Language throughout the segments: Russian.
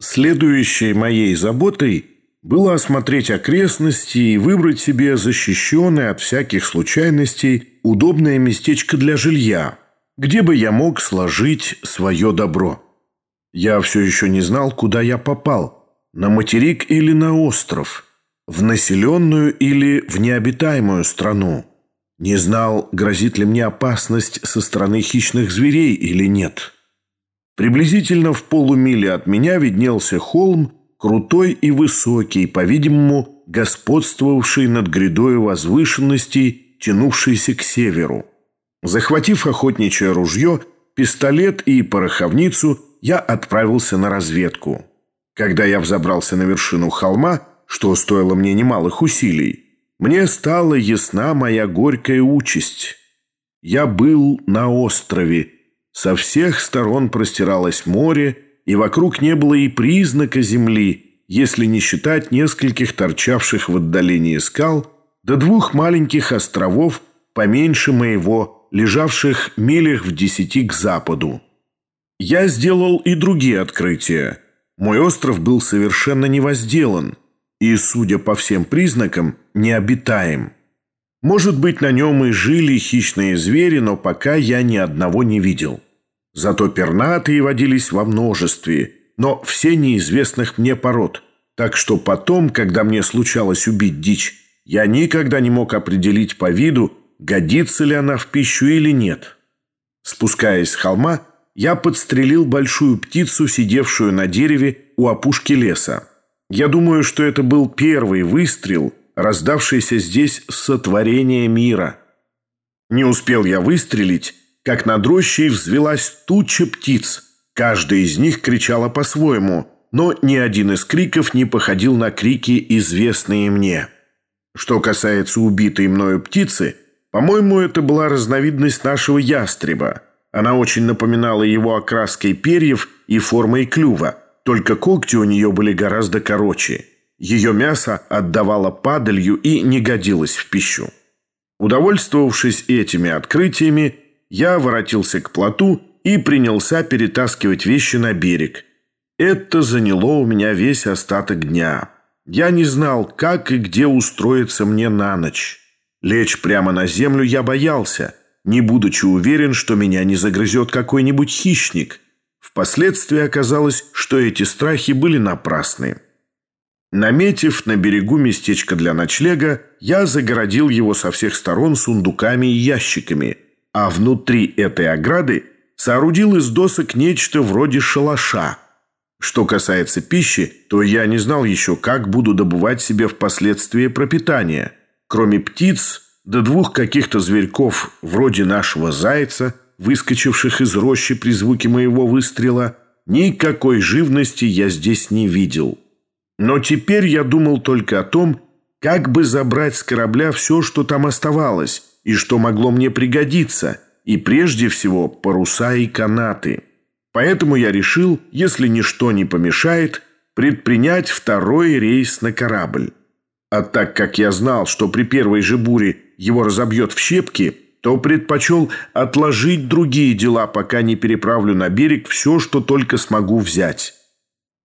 Следующей моей заботой было осмотреть окрестности и выбрать себе защищенное от всяких случайностей удобное местечко для жилья, где бы я мог сложить свое добро. Я все еще не знал, куда я попал, на материк или на остров, в населенную или в необитаемую страну. Не знал, грозит ли мне опасность со стороны хищных зверей или нет. Приблизительно в полумиле от меня виднелся холм, крутой и высокий, по-видимому, господствовавший над грядой возвышенностей, тянувшийся к северу. Захватив охотничье ружье, пистолет и пороховницу, я отправился на разведку. Когда я взобрался на вершину холма, что стоило мне немалых усилий, мне стала ясна моя горькая участь. Я был на острове, со всех сторон простиралось море, и вокруг не было и признака земли, если не считать нескольких торчавших в отдалении скал до двух маленьких островов, поменьше моего, лежавших милях в десяти к западу. Я сделал и другие открытия. Мой остров был совершенно невозделан и, судя по всем признакам, необитаем. Может быть, на нем и жили хищные звери, но пока я ни одного не видел. Зато пернатые водились во множестве, но все неизвестных мне пород. Так что потом, когда мне случалось убить дичь, я никогда не мог определить по виду, годится ли она в пищу или нет. Спускаясь с холма, я подстрелил большую птицу, сидевшую на дереве у опушки леса. Я думаю, что это был первый выстрел – раздавшийся здесь сотворение мира. Не успел я выстрелить, как над рощей взвелась туча птиц. Каждая из них кричала по-своему, но ни один из криков не походил на крики, известные мне. Что касается убитой мною птицы, по-моему, это была разновидность нашего ястреба. Она очень напоминала его окраской перьев и формой клюва, только когти у нее были гораздо короче. Ее мясо отдавало падалью и не годилось в пищу. Удовольствовавшись этими открытиями, я воротился к плоту и принялся перетаскивать вещи на берег. Это заняло у меня весь остаток дня. Я не знал, как и где устроиться мне на ночь. Лечь прямо на землю я боялся, не будучи уверен, что меня не загрызет какой-нибудь хищник. Впоследствии оказалось, что эти страхи были напрасны. Наметив на берегу местечко для ночлега, я загородил его со всех сторон сундуками и ящиками, а внутри этой ограды соорудил из досок нечто вроде шалаша. Что касается пищи, то я не знал еще, как буду добывать себе впоследствии пропитание. Кроме птиц, до двух каких-то зверьков, вроде нашего зайца, выскочивших из рощи при звуке моего выстрела, никакой живности я здесь не видел». Но теперь я думал только о том, как бы забрать с корабля все, что там оставалось, и что могло мне пригодиться, и прежде всего паруса и канаты. Поэтому я решил, если ничто не помешает, предпринять второй рейс на корабль. А так как я знал, что при первой же буре его разобьет в щепки, то предпочел отложить другие дела, пока не переправлю на берег все, что только смогу взять.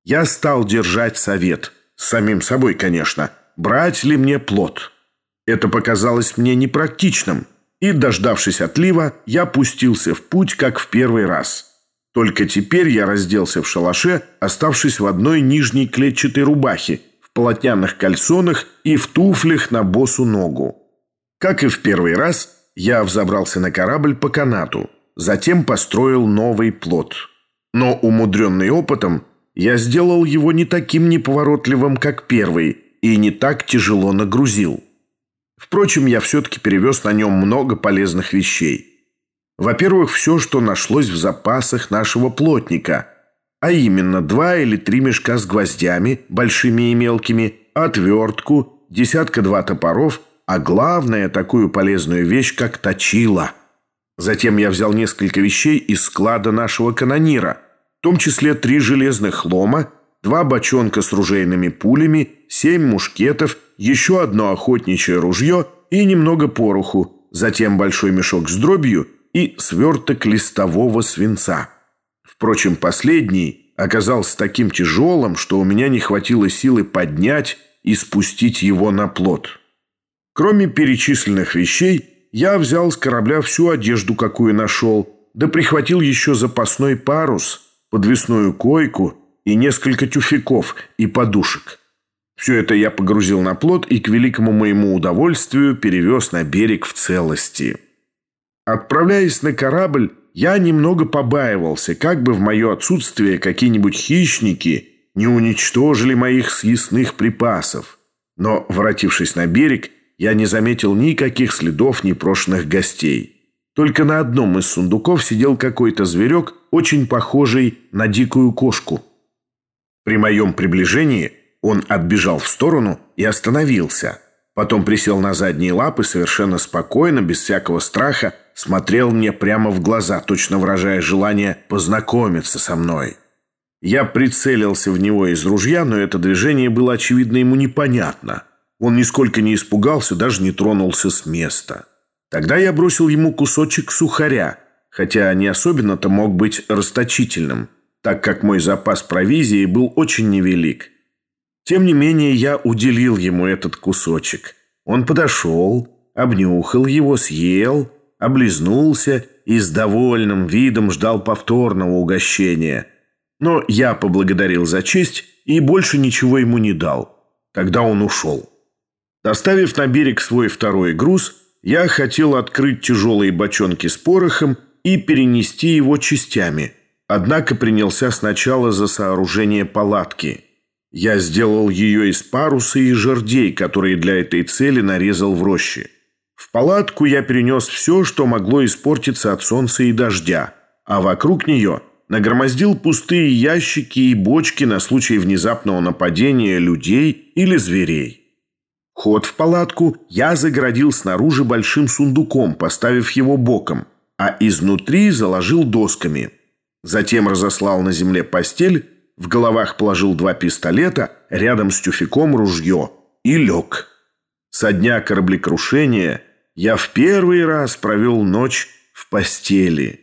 Я стал держать совет. С самим собой, конечно. Брать ли мне плод? Это показалось мне непрактичным. И, дождавшись отлива, я пустился в путь, как в первый раз. Только теперь я разделся в шалаше, оставшись в одной нижней клетчатой рубахе, в полотняных кальсонах и в туфлях на босу ногу. Как и в первый раз, я взобрался на корабль по канату, затем построил новый плод. Но, умудренный опытом, я сделал его не таким неповоротливым, как первый, и не так тяжело нагрузил. Впрочем, я все-таки перевез на нем много полезных вещей. Во-первых, все, что нашлось в запасах нашего плотника, а именно два или три мешка с гвоздями, большими и мелкими, отвертку, десятка-два топоров, а главное, такую полезную вещь, как точила. Затем я взял несколько вещей из склада нашего канонира – в том числе три железных лома, два бочонка с ружейными пулями, семь мушкетов, еще одно охотничье ружье и немного пороху, затем большой мешок с дробью и сверток листового свинца. Впрочем, последний оказался таким тяжелым, что у меня не хватило силы поднять и спустить его на плот. Кроме перечисленных вещей, я взял с корабля всю одежду, какую нашел, да прихватил еще запасной парус, подвесную койку и несколько тюфяков и подушек. Все это я погрузил на плот и, к великому моему удовольствию, перевез на берег в целости. Отправляясь на корабль, я немного побаивался, как бы в мое отсутствие какие-нибудь хищники не уничтожили моих съестных припасов. Но, воротившись на берег, я не заметил никаких следов непрошенных гостей. Только на одном из сундуков сидел какой-то зверек, очень похожий на дикую кошку. При моем приближении он отбежал в сторону и остановился. Потом присел на задние лапы, совершенно спокойно, без всякого страха, смотрел мне прямо в глаза, точно выражая желание познакомиться со мной. Я прицелился в него из ружья, но это движение было, очевидно, ему непонятно. Он нисколько не испугался, даже не тронулся с места. Тогда я бросил ему кусочек сухаря, хотя не особенно-то мог быть расточительным, так как мой запас провизии был очень невелик. Тем не менее, я уделил ему этот кусочек. Он подошел, обнюхал его, съел, облизнулся и с довольным видом ждал повторного угощения. Но я поблагодарил за честь и больше ничего ему не дал. Тогда он ушел. Доставив на берег свой второй груз, я хотел открыть тяжелые бочонки с порохом и перенести его частями, однако принялся сначала за сооружение палатки. Я сделал ее из паруса и жердей, которые для этой цели нарезал в роще. В палатку я перенес все, что могло испортиться от солнца и дождя, а вокруг нее нагромоздил пустые ящики и бочки на случай внезапного нападения людей или зверей. Ход в палатку я загородил снаружи большим сундуком, поставив его боком, а изнутри заложил досками. Затем разослал на земле постель, в головах положил два пистолета, рядом с тюфяком ружье и лег. Со дня кораблекрушения я в первый раз провел ночь в постели.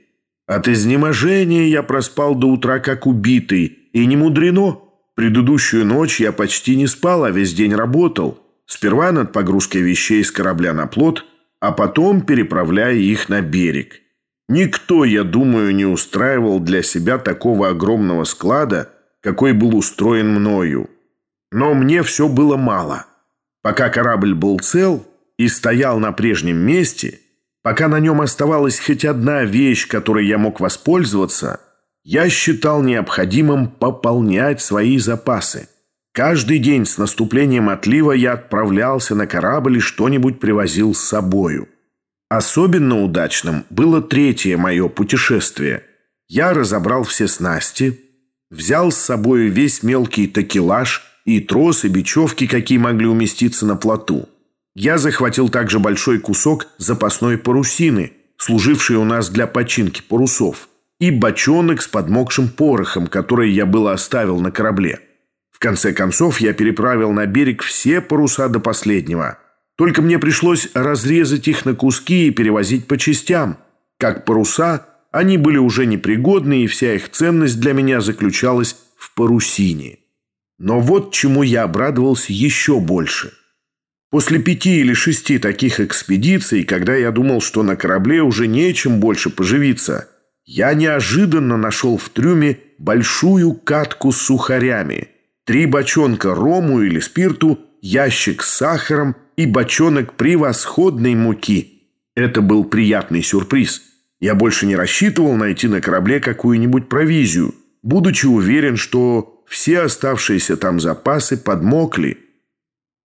От изнеможения я проспал до утра как убитый, и не мудрено. Предыдущую ночь я почти не спал, а весь день работал. Сперва над погрузкой вещей с корабля на плот, а потом переправляя их на берег. Никто, я думаю, не устраивал для себя такого огромного склада, какой был устроен мною. Но мне все было мало. Пока корабль был цел и стоял на прежнем месте, пока на нем оставалась хоть одна вещь, которой я мог воспользоваться, я считал необходимым пополнять свои запасы. Каждый день с наступлением отлива я отправлялся на корабль и что-нибудь привозил с собою. Особенно удачным было третье мое путешествие. Я разобрал все снасти, взял с собой весь мелкий такелаж и тросы, бечевки, какие могли уместиться на плоту. Я захватил также большой кусок запасной парусины, служившей у нас для починки парусов, и бочонок с подмокшим порохом, который я было оставил на корабле. В конце концов, я переправил на берег все паруса до последнего. Только мне пришлось разрезать их на куски и перевозить по частям. Как паруса, они были уже непригодны, и вся их ценность для меня заключалась в парусине. Но вот чему я обрадовался еще больше. После пяти или шести таких экспедиций, когда я думал, что на корабле уже нечем больше поживиться, я неожиданно нашел в трюме большую катку с сухарями – три бочонка рому или спирту, ящик с сахаром и бочонок превосходной муки. Это был приятный сюрприз. Я больше не рассчитывал найти на корабле какую-нибудь провизию, будучи уверен, что все оставшиеся там запасы подмокли.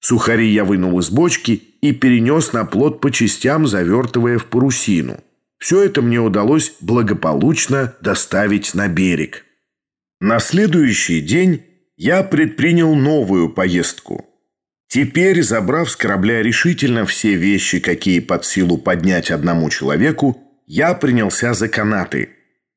Сухари я вынул из бочки и перенес на плот по частям, завертывая в парусину. Все это мне удалось благополучно доставить на берег. На следующий день я предпринял новую поездку. Теперь, забрав с корабля решительно все вещи, какие под силу поднять одному человеку, я принялся за канаты.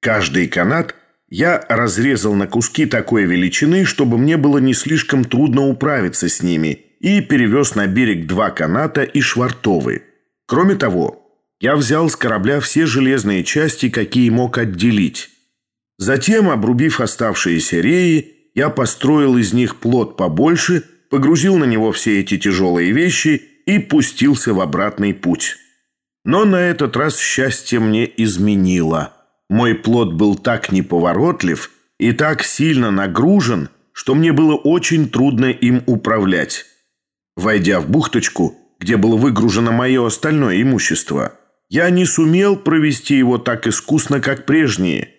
Каждый канат я разрезал на куски такой величины, чтобы мне было не слишком трудно управиться с ними, и перевез на берег два каната и швартовы. Кроме того, я взял с корабля все железные части, какие мог отделить. Затем, обрубив оставшиеся реи, я построил из них плот побольше, погрузил на него все эти тяжелые вещи и пустился в обратный путь. Но на этот раз счастье мне изменило. Мой плод был так неповоротлив и так сильно нагружен, что мне было очень трудно им управлять. Войдя в бухточку, где было выгружено мое остальное имущество, я не сумел провести его так искусно, как прежние.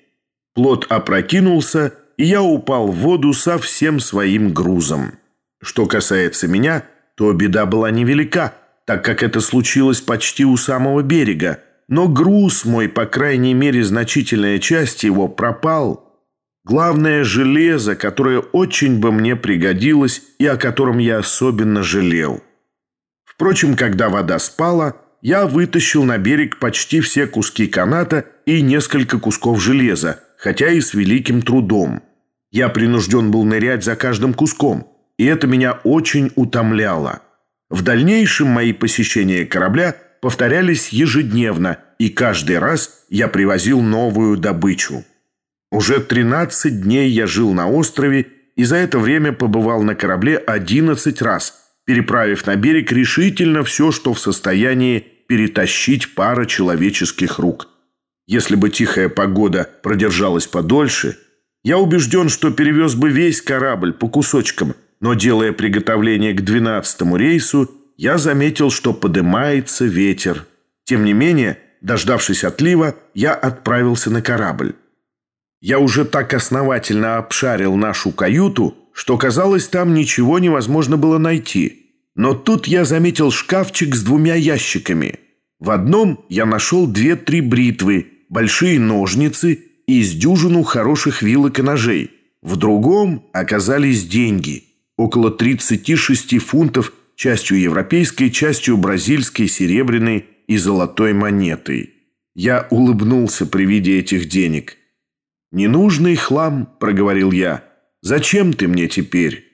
Плод опрокинулся, и я упал в воду со всем своим грузом. Что касается меня, то беда была невелика, так как это случилось почти у самого берега, но груз мой, по крайней мере, значительная часть его пропал – Главное – железо, которое очень бы мне пригодилось и о котором я особенно жалел. Впрочем, когда вода спала, я вытащил на берег почти все куски каната и несколько кусков железа, хотя и с великим трудом. Я принужден был нырять за каждым куском, и это меня очень утомляло. В дальнейшем мои посещения корабля повторялись ежедневно, и каждый раз я привозил новую добычу. Уже 13 дней я жил на острове и за это время побывал на корабле 11 раз, переправив на берег решительно все, что в состоянии перетащить пара человеческих рук. Если бы тихая погода продержалась подольше, я убежден, что перевез бы весь корабль по кусочкам, но, делая приготовление к 12 рейсу, я заметил, что подымается ветер. Тем не менее, дождавшись отлива, я отправился на корабль. Я уже так основательно обшарил нашу каюту, что, казалось, там ничего невозможно было найти. Но тут я заметил шкафчик с двумя ящиками. В одном я нашел две-три бритвы, большие ножницы и с дюжину хороших вилок и ножей. В другом оказались деньги. Около 36 фунтов, частью европейской, частью бразильской, серебряной и золотой монетой. Я улыбнулся при виде этих денег – «Ненужный хлам», — проговорил я. «Зачем ты мне теперь?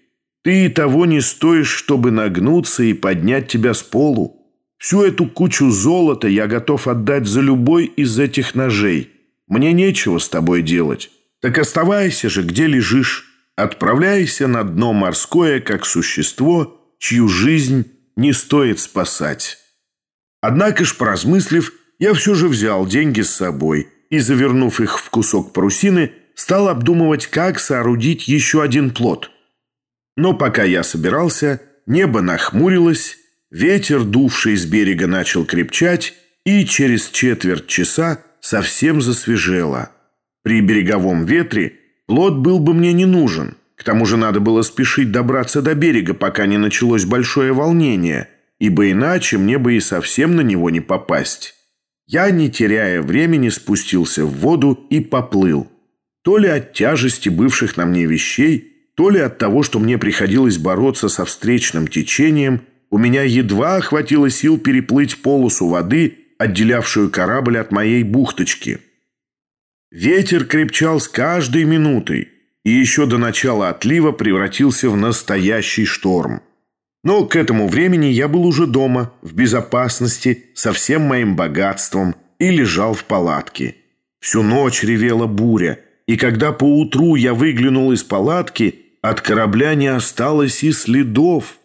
Ты и того не стоишь, чтобы нагнуться и поднять тебя с полу. Всю эту кучу золота я готов отдать за любой из этих ножей. Мне нечего с тобой делать. Так оставайся же, где лежишь. Отправляйся на дно морское, как существо, чью жизнь не стоит спасать». Однако ж, поразмыслив, я все же взял деньги с собой — и, завернув их в кусок парусины, стал обдумывать, как соорудить еще один плот. Но пока я собирался, небо нахмурилось, ветер, дувший с берега, начал крепчать, и через четверть часа совсем засвежело. При береговом ветре плот был бы мне не нужен. К тому же надо было спешить добраться до берега, пока не началось большое волнение, ибо иначе мне бы и совсем на него не попасть. Я, не теряя времени, спустился в воду и поплыл. То ли от тяжести бывших на мне вещей, то ли от того, что мне приходилось бороться со встречным течением, у меня едва хватило сил переплыть полосу воды, отделявшую корабль от моей бухточки. Ветер крепчал с каждой минутой и еще до начала отлива превратился в настоящий шторм. Но к этому времени я был уже дома, в безопасности, со всем моим богатством и лежал в палатке. Всю ночь ревела буря, и когда поутру я выглянул из палатки, от корабля не осталось и следов.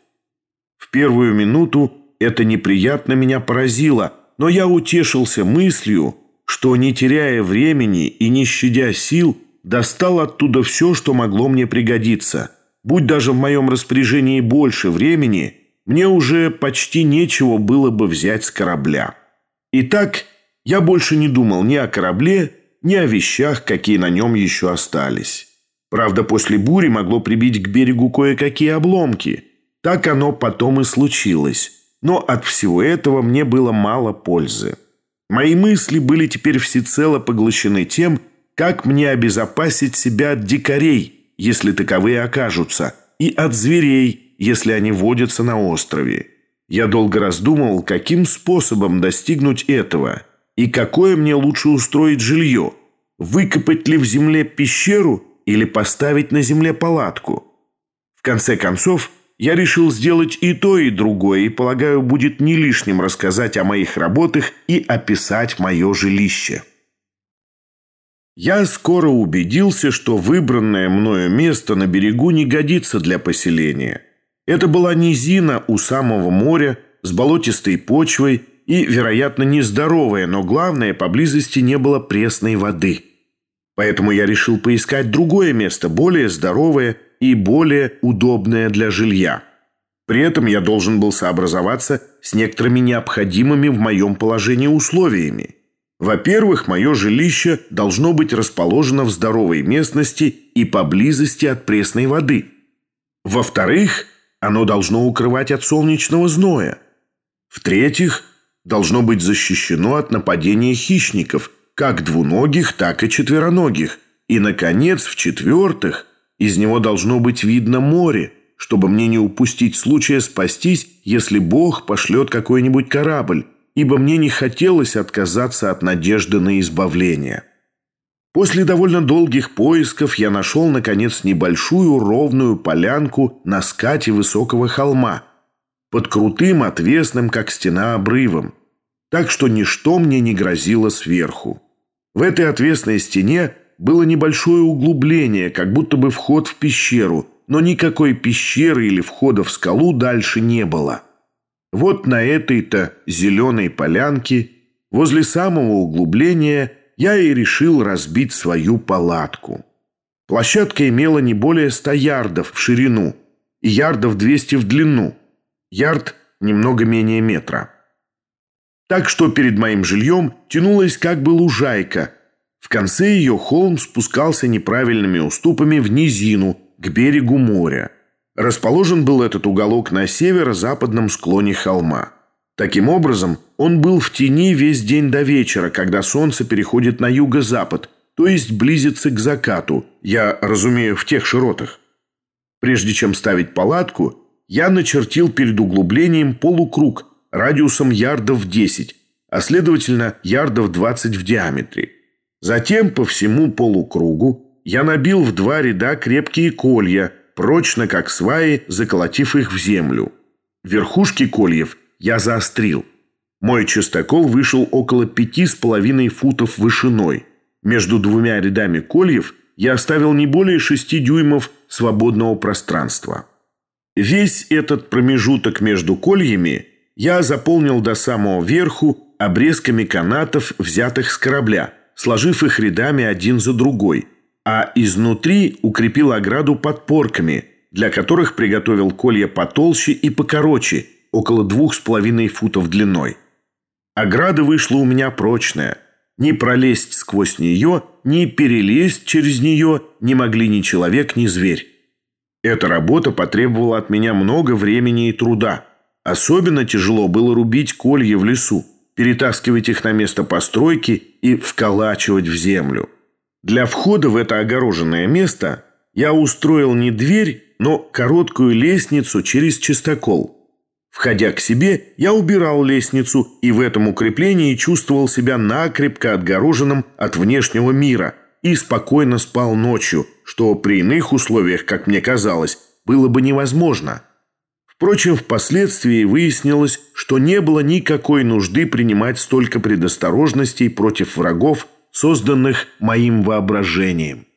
В первую минуту это неприятно меня поразило, но я утешился мыслью, что, не теряя времени и не щадя сил, достал оттуда все, что могло мне пригодиться – Будь даже в моем распоряжении больше времени, мне уже почти нечего было бы взять с корабля. Итак, я больше не думал ни о корабле, ни о вещах, какие на нем еще остались. Правда, после бури могло прибить к берегу кое-какие обломки. Так оно потом и случилось. Но от всего этого мне было мало пользы. Мои мысли были теперь всецело поглощены тем, как мне обезопасить себя от дикарей – если таковые окажутся, и от зверей, если они водятся на острове. Я долго раздумывал, каким способом достигнуть этого, и какое мне лучше устроить жилье, выкопать ли в земле пещеру или поставить на земле палатку. В конце концов, я решил сделать и то, и другое, и, полагаю, будет не лишним рассказать о моих работах и описать мое жилище. Я скоро убедился, что выбранное мною место на берегу не годится для поселения. Это была низина у самого моря с болотистой почвой и, вероятно, нездоровая, но главное, поблизости не было пресной воды. Поэтому я решил поискать другое место, более здоровое и более удобное для жилья. При этом я должен был сообразоваться с некоторыми необходимыми в моем положении условиями. Во-первых, мое жилище должно быть расположено в здоровой местности и поблизости от пресной воды. Во-вторых, оно должно укрывать от солнечного зноя. В-третьих, должно быть защищено от нападения хищников, как двуногих, так и четвероногих. И, наконец, в-четвертых, из него должно быть видно море, чтобы мне не упустить случая спастись, если Бог пошлет какой-нибудь корабль, ибо мне не хотелось отказаться от надежды на избавление. После довольно долгих поисков я нашел, наконец, небольшую ровную полянку на скате высокого холма, под крутым, отвесным, как стена, обрывом, так что ничто мне не грозило сверху. В этой отвесной стене было небольшое углубление, как будто бы вход в пещеру, но никакой пещеры или входа в скалу дальше не было. Вот на этой-то зеленой полянке, возле самого углубления, я и решил разбить свою палатку. Площадка имела не более ста ярдов в ширину и ярдов 200 в длину. Ярд немного менее метра. Так что перед моим жильем тянулась как бы лужайка. В конце ее холм спускался неправильными уступами в низину, к берегу моря. Расположен был этот уголок на северо-западном склоне холма. Таким образом, он был в тени весь день до вечера, когда солнце переходит на юго-запад, то есть близится к закату, я разумею, в тех широтах. Прежде чем ставить палатку, я начертил перед углублением полукруг радиусом ярдов 10, а следовательно ярдов 20 в диаметре. Затем по всему полукругу я набил в два ряда крепкие колья – прочно, как сваи, заколотив их в землю. Верхушки кольев я заострил. Мой частокол вышел около пяти с половиной футов вышиной. Между двумя рядами кольев я оставил не более шести дюймов свободного пространства. Весь этот промежуток между кольями я заполнил до самого верху обрезками канатов, взятых с корабля, сложив их рядами один за другой – а изнутри укрепил ограду подпорками, для которых приготовил колья потолще и покороче, около двух с половиной футов длиной. Ограда вышла у меня прочная. Не пролезть сквозь нее, ни перелезть через нее не могли ни человек, ни зверь. Эта работа потребовала от меня много времени и труда. Особенно тяжело было рубить колья в лесу, перетаскивать их на место постройки и вколачивать в землю. Для входа в это огороженное место я устроил не дверь, но короткую лестницу через чистокол. Входя к себе, я убирал лестницу и в этом укреплении чувствовал себя накрепко отгороженным от внешнего мира и спокойно спал ночью, что при иных условиях, как мне казалось, было бы невозможно. Впрочем, впоследствии выяснилось, что не было никакой нужды принимать столько предосторожностей против врагов, созданных моим воображением.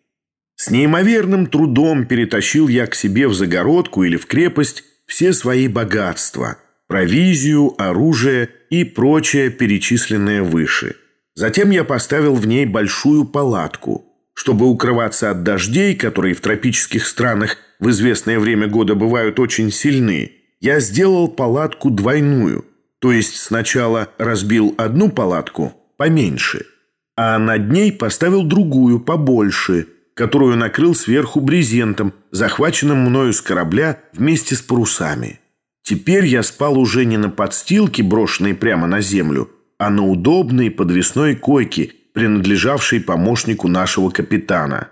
С неимоверным трудом перетащил я к себе в загородку или в крепость все свои богатства, провизию, оружие и прочее, перечисленное выше. Затем я поставил в ней большую палатку, чтобы укрываться от дождей, которые в тропических странах в известное время года бывают очень сильны. Я сделал палатку двойную, то есть сначала разбил одну палатку поменьше – а над ней поставил другую, побольше, которую накрыл сверху брезентом, захваченным мною с корабля вместе с парусами. Теперь я спал уже не на подстилке, брошенной прямо на землю, а на удобной подвесной койке, принадлежавшей помощнику нашего капитана.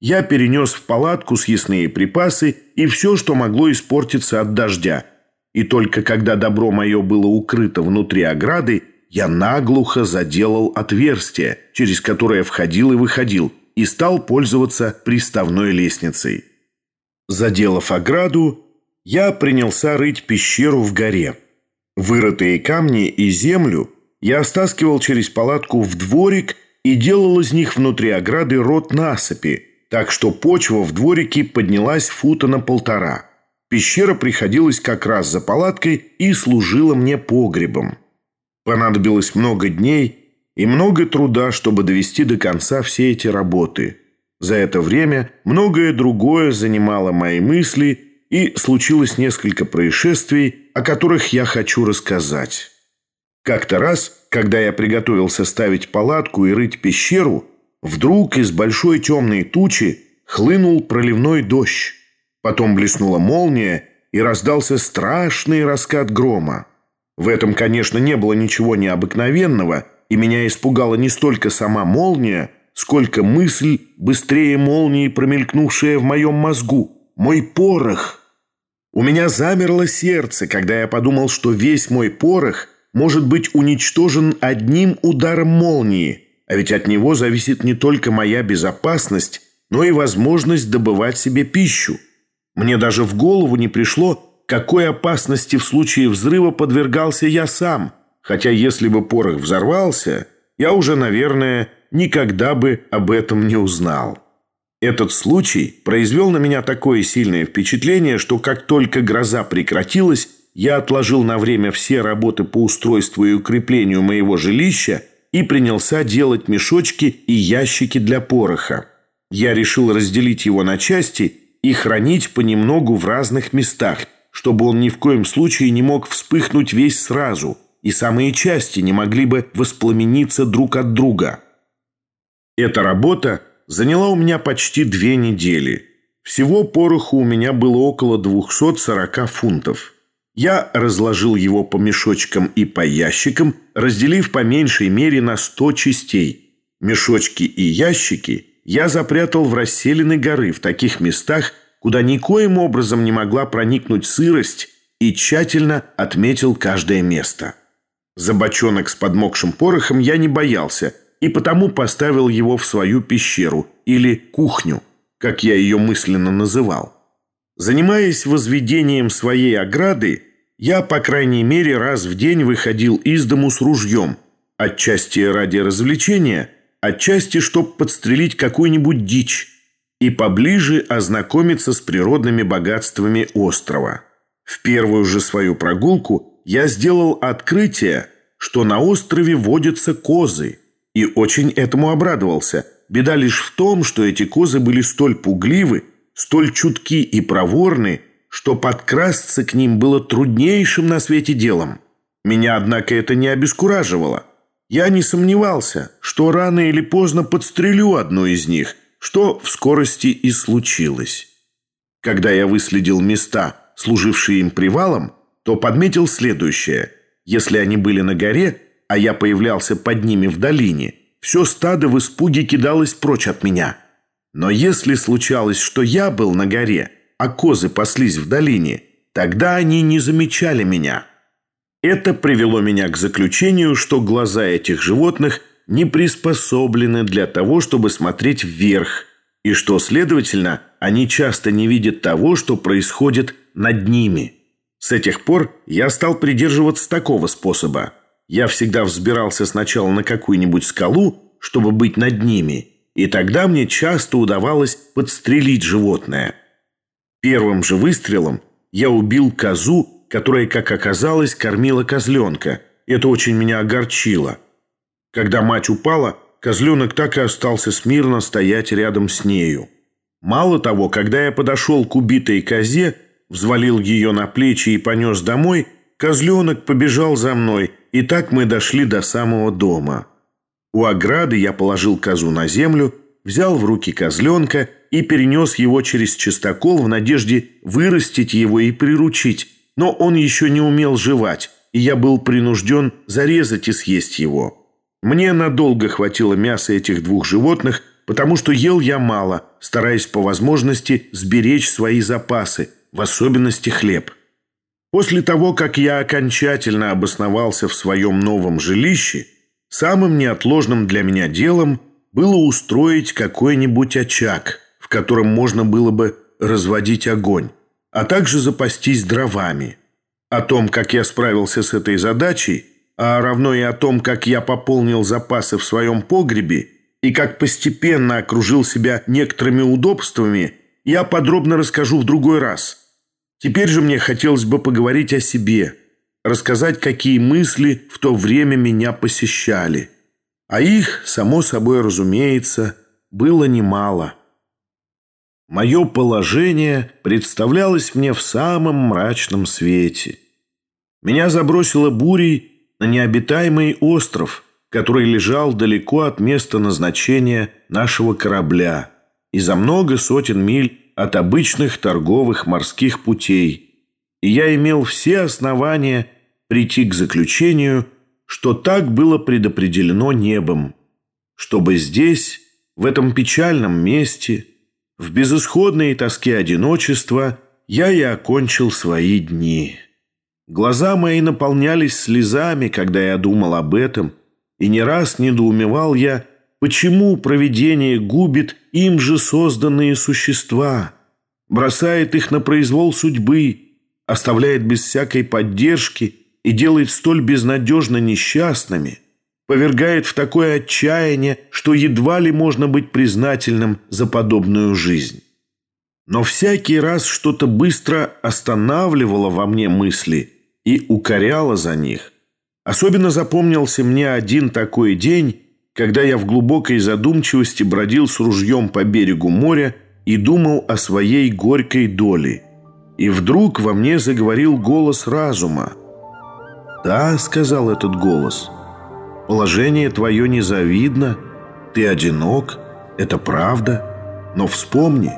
Я перенес в палатку съестные припасы и все, что могло испортиться от дождя. И только когда добро мое было укрыто внутри ограды, я наглухо заделал отверстие, через которое входил и выходил, и стал пользоваться приставной лестницей. Заделав ограду, я принялся рыть пещеру в горе. Вырытые камни и землю я стаскивал через палатку в дворик и делал из них внутри ограды рот насыпи, так что почва в дворике поднялась фута на полтора. Пещера приходилась как раз за палаткой и служила мне погребом. Понадобилось много дней и много труда, чтобы довести до конца все эти работы. За это время многое другое занимало мои мысли, и случилось несколько происшествий, о которых я хочу рассказать. Как-то раз, когда я приготовился ставить палатку и рыть пещеру, вдруг из большой темной тучи хлынул проливной дождь. Потом блеснула молния, и раздался страшный раскат грома. В этом, конечно, не было ничего необыкновенного, и меня испугала не столько сама молния, сколько мысль, быстрее молнии, промелькнувшая в моем мозгу. Мой порох. У меня замерло сердце, когда я подумал, что весь мой порох может быть уничтожен одним ударом молнии, а ведь от него зависит не только моя безопасность, но и возможность добывать себе пищу. Мне даже в голову не пришло, какой опасности в случае взрыва подвергался я сам, хотя если бы порох взорвался, я уже, наверное, никогда бы об этом не узнал. Этот случай произвел на меня такое сильное впечатление, что как только гроза прекратилась, я отложил на время все работы по устройству и укреплению моего жилища и принялся делать мешочки и ящики для пороха. Я решил разделить его на части и хранить понемногу в разных местах – чтобы он ни в коем случае не мог вспыхнуть весь сразу, и самые части не могли бы воспламениться друг от друга. Эта работа заняла у меня почти две недели. Всего пороху у меня было около 240 фунтов. Я разложил его по мешочкам и по ящикам, разделив по меньшей мере на 100 частей. Мешочки и ящики я запрятал в расселены горы в таких местах, куда никоим образом не могла проникнуть сырость, и тщательно отметил каждое место. За бочонок с подмокшим порохом я не боялся, и потому поставил его в свою пещеру или кухню, как я ее мысленно называл. Занимаясь возведением своей ограды, я, по крайней мере, раз в день выходил из дому с ружьем, отчасти ради развлечения, отчасти, чтобы подстрелить какую-нибудь дичь, и поближе ознакомиться с природными богатствами острова. В первую же свою прогулку я сделал открытие, что на острове водятся козы, и очень этому обрадовался. Беда лишь в том, что эти козы были столь пугливы, столь чутки и проворны, что подкрасться к ним было труднейшим на свете делом. Меня, однако, это не обескураживало. Я не сомневался, что рано или поздно подстрелю одну из них, что в скорости и случилось. Когда я выследил места, служившие им привалом, то подметил следующее. Если они были на горе, а я появлялся под ними в долине, все стадо в испуге кидалось прочь от меня. Но если случалось, что я был на горе, а козы паслись в долине, тогда они не замечали меня. Это привело меня к заключению, что глаза этих животных не приспособлены для того, чтобы смотреть вверх, и что, следовательно, они часто не видят того, что происходит над ними. С этих пор я стал придерживаться такого способа. Я всегда взбирался сначала на какую-нибудь скалу, чтобы быть над ними, и тогда мне часто удавалось подстрелить животное. Первым же выстрелом я убил козу, которая, как оказалось, кормила козленка. Это очень меня огорчило – когда мать упала, козленок так и остался смирно стоять рядом с нею. Мало того, когда я подошел к убитой козе, взвалил ее на плечи и понес домой, козленок побежал за мной, и так мы дошли до самого дома. У ограды я положил козу на землю, взял в руки козленка и перенес его через чистокол в надежде вырастить его и приручить, но он еще не умел жевать, и я был принужден зарезать и съесть его. Мне надолго хватило мяса этих двух животных, потому что ел я мало, стараясь по возможности сберечь свои запасы, в особенности хлеб. После того, как я окончательно обосновался в своем новом жилище, самым неотложным для меня делом было устроить какой-нибудь очаг, в котором можно было бы разводить огонь, а также запастись дровами. О том, как я справился с этой задачей, а равно и о том, как я пополнил запасы в своем погребе и как постепенно окружил себя некоторыми удобствами, я подробно расскажу в другой раз. Теперь же мне хотелось бы поговорить о себе, рассказать, какие мысли в то время меня посещали. А их, само собой разумеется, было немало. Мое положение представлялось мне в самом мрачном свете. Меня забросило бурей на необитаемый остров, который лежал далеко от места назначения нашего корабля и за много сотен миль от обычных торговых морских путей. И я имел все основания прийти к заключению, что так было предопределено небом, чтобы здесь, в этом печальном месте, в безысходной тоске одиночества, я и окончил свои дни». Глаза мои наполнялись слезами, когда я думал об этом, и не раз недоумевал я, почему провидение губит им же созданные существа, бросает их на произвол судьбы, оставляет без всякой поддержки и делает столь безнадежно несчастными, повергает в такое отчаяние, что едва ли можно быть признательным за подобную жизнь. Но всякий раз что-то быстро останавливало во мне мысли – и укоряла за них. Особенно запомнился мне один такой день, когда я в глубокой задумчивости бродил с ружьем по берегу моря и думал о своей горькой доле. И вдруг во мне заговорил голос разума. «Да», — сказал этот голос, — «положение твое незавидно, ты одинок, это правда, но вспомни,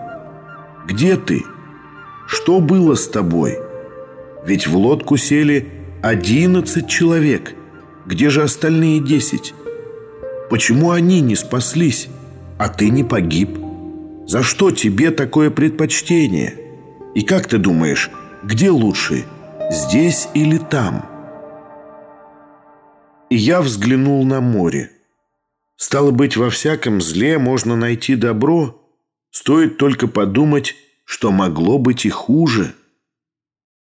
где ты? Что было с тобой?» Ведь в лодку сели одиннадцать человек. Где же остальные десять? Почему они не спаслись, а ты не погиб? За что тебе такое предпочтение? И как ты думаешь, где лучше, здесь или там?» И я взглянул на море. Стало быть, во всяком зле можно найти добро, стоит только подумать, что могло быть и хуже –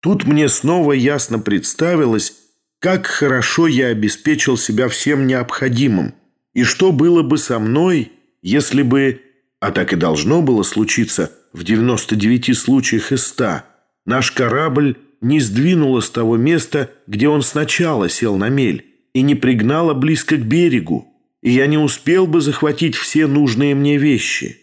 Тут мне снова ясно представилось, как хорошо я обеспечил себя всем необходимым, и что было бы со мной, если бы, а так и должно было случиться в 99 случаях из 100, наш корабль не сдвинуло с того места, где он сначала сел на мель, и не пригнало близко к берегу, и я не успел бы захватить все нужные мне вещи.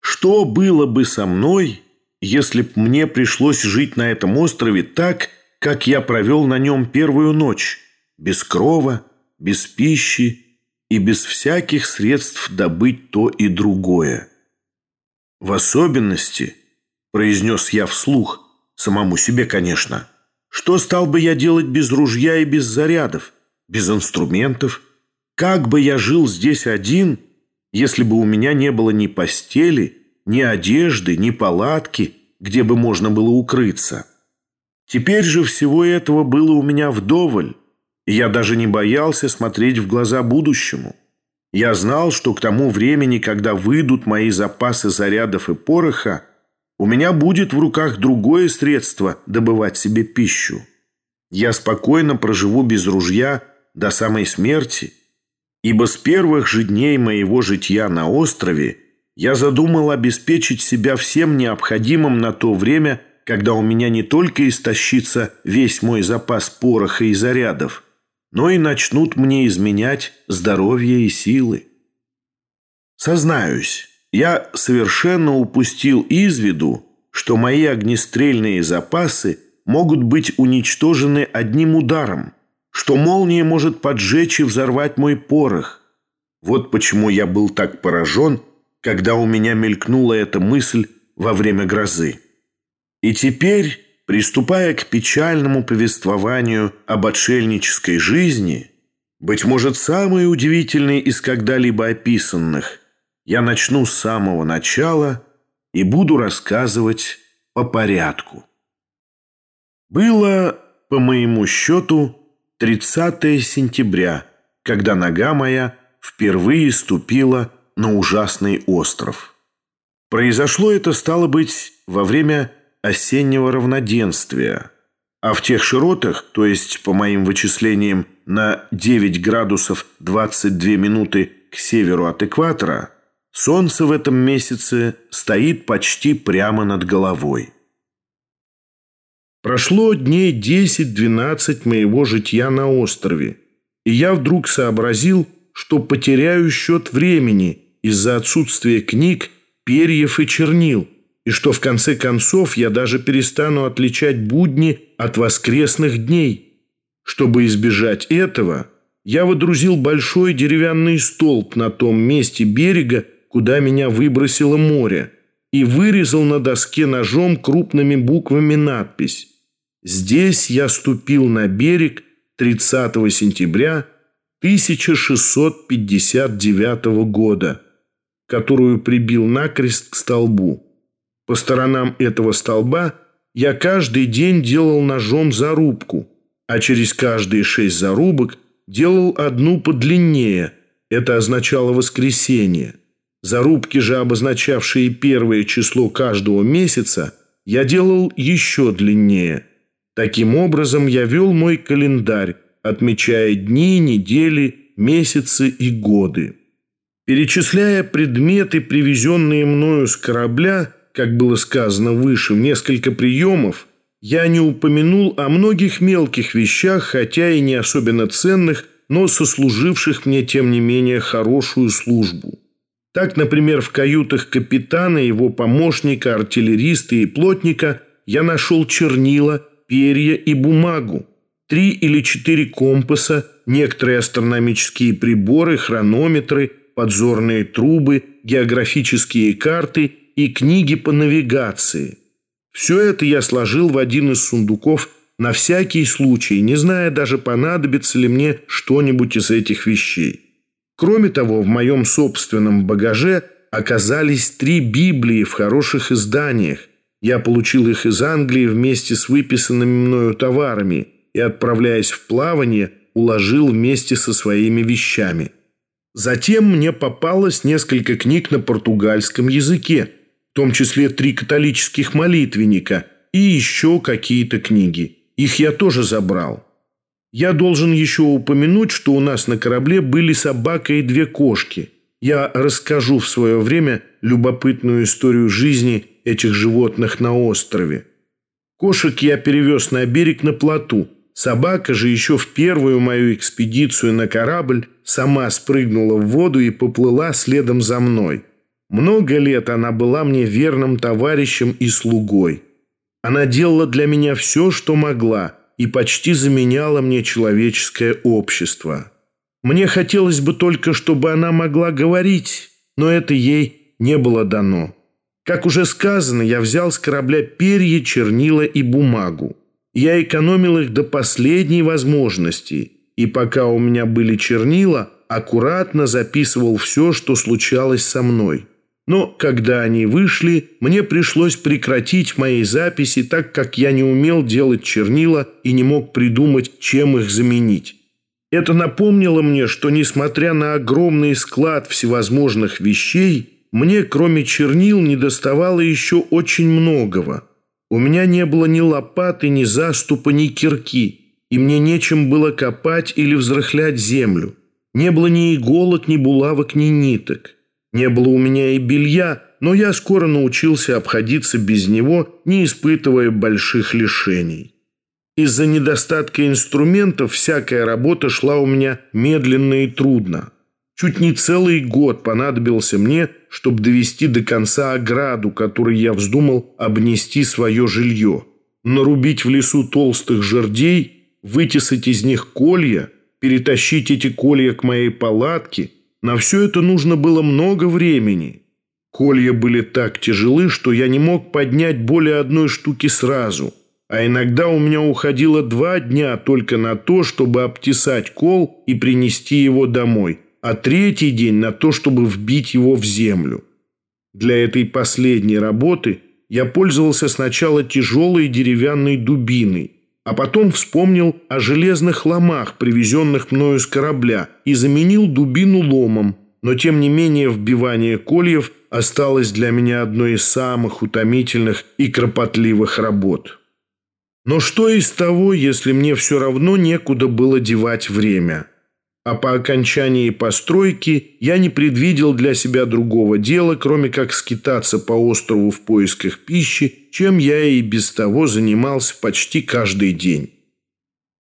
Что было бы со мной, если б мне пришлось жить на этом острове так, как я провел на нем первую ночь, без крова, без пищи и без всяких средств добыть то и другое. В особенности, произнес я вслух, самому себе, конечно, что стал бы я делать без ружья и без зарядов, без инструментов? Как бы я жил здесь один, если бы у меня не было ни постели, ни одежды, ни палатки, где бы можно было укрыться. Теперь же всего этого было у меня вдоволь, и я даже не боялся смотреть в глаза будущему. Я знал, что к тому времени, когда выйдут мои запасы зарядов и пороха, у меня будет в руках другое средство добывать себе пищу. Я спокойно проживу без ружья до самой смерти, ибо с первых же дней моего житья на острове я задумал обеспечить себя всем необходимым на то время, когда у меня не только истощится весь мой запас пороха и зарядов, но и начнут мне изменять здоровье и силы. Сознаюсь, я совершенно упустил из виду, что мои огнестрельные запасы могут быть уничтожены одним ударом, что молния может поджечь и взорвать мой порох. Вот почему я был так поражен, когда у меня мелькнула эта мысль во время грозы. И теперь, приступая к печальному повествованию об отшельнической жизни, быть может, самой удивительной из когда-либо описанных, я начну с самого начала и буду рассказывать по порядку. Было, по моему счету, 30 сентября, когда нога моя впервые ступила на ужасный остров. Произошло это, стало быть, во время осеннего равноденствия. А в тех широтах, то есть, по моим вычислениям, на 9 градусов 22 минуты к северу от экватора, солнце в этом месяце стоит почти прямо над головой. Прошло дней 10-12 моего житья на острове, и я вдруг сообразил, что потеряю счет времени из-за отсутствия книг, перьев и чернил, и что в конце концов я даже перестану отличать будни от воскресных дней. Чтобы избежать этого, я водрузил большой деревянный столб на том месте берега, куда меня выбросило море, и вырезал на доске ножом крупными буквами надпись Здесь я ступил на берег 30 сентября 1659 года, которую прибил накрест к столбу. По сторонам этого столба я каждый день делал ножом зарубку, а через каждые шесть зарубок делал одну подлиннее. Это означало воскресенье. Зарубки же, обозначавшие первое число каждого месяца, я делал еще длиннее – Таким образом, я вел мой календарь, отмечая дни, недели, месяцы и годы. Перечисляя предметы, привезенные мною с корабля, как было сказано выше, в несколько приемов, я не упомянул о многих мелких вещах, хотя и не особенно ценных, но сослуживших мне, тем не менее, хорошую службу. Так, например, в каютах капитана, его помощника, артиллериста и плотника я нашел чернила – перья и бумагу, три или четыре компаса, некоторые астрономические приборы, хронометры, подзорные трубы, географические карты и книги по навигации. Все это я сложил в один из сундуков на всякий случай, не зная даже, понадобится ли мне что-нибудь из этих вещей. Кроме того, в моем собственном багаже оказались три Библии в хороших изданиях, я получил их из Англии вместе с выписанными мною товарами и, отправляясь в плавание, уложил вместе со своими вещами. Затем мне попалось несколько книг на португальском языке, том числе три католических молитвенника и еще какие-то книги. Их я тоже забрал. Я должен еще упомянуть, что у нас на корабле были собака и две кошки. Я расскажу в свое время любопытную историю жизни этих животных на острове. Кошек я перевез на берег на плоту. Собака же еще в первую мою экспедицию на корабль сама спрыгнула в воду и поплыла следом за мной. Много лет она была мне верным товарищем и слугой. Она делала для меня все, что могла, и почти заменяла мне человеческое общество. Мне хотелось бы только, чтобы она могла говорить, но это ей не было дано. Как уже сказано, я взял с корабля перья, чернила и бумагу. Я экономил их до последней возможности, и пока у меня были чернила, аккуратно записывал все, что случалось со мной. Но когда они вышли, мне пришлось прекратить мои записи, так как я не умел делать чернила и не мог придумать, чем их заменить. Это напомнило мне, что, несмотря на огромный склад всевозможных вещей, мне, кроме чернил, не доставало еще очень многого. У меня не было ни лопаты, ни заступа, ни кирки, и мне нечем было копать или взрыхлять землю. Не было ни иголок, ни булавок, ни ниток. Не было у меня и белья, но я скоро научился обходиться без него, не испытывая больших лишений. Из-за недостатка инструментов всякая работа шла у меня медленно и трудно. Чуть не целый год понадобился мне, чтобы довести до конца ограду, которой я вздумал обнести свое жилье. Нарубить в лесу толстых жердей, вытесать из них колья, перетащить эти колья к моей палатке. На все это нужно было много времени. Колья были так тяжелы, что я не мог поднять более одной штуки сразу. А иногда у меня уходило два дня только на то, чтобы обтесать кол и принести его домой а третий день на то, чтобы вбить его в землю. Для этой последней работы я пользовался сначала тяжелой деревянной дубиной, а потом вспомнил о железных ломах, привезенных мною с корабля, и заменил дубину ломом, но тем не менее вбивание кольев осталось для меня одной из самых утомительных и кропотливых работ. Но что из того, если мне все равно некуда было девать время? А по окончании постройки я не предвидел для себя другого дела, кроме как скитаться по острову в поисках пищи, чем я и без того занимался почти каждый день.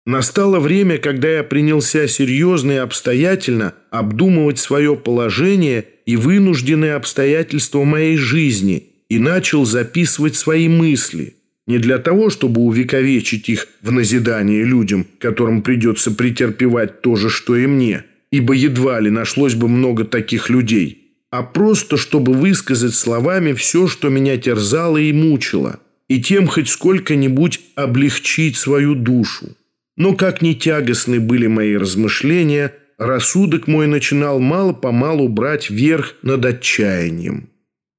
Настало время, когда я принялся серьезно и обстоятельно обдумывать свое положение и вынужденные обстоятельства моей жизни и начал записывать свои мысли – не для того, чтобы увековечить их в назидание людям, которым придется претерпевать то же, что и мне, ибо едва ли нашлось бы много таких людей, а просто чтобы высказать словами все, что меня терзало и мучило, и тем хоть сколько-нибудь облегчить свою душу. Но как ни тягостны были мои размышления, рассудок мой начинал мало-помалу брать верх над отчаянием.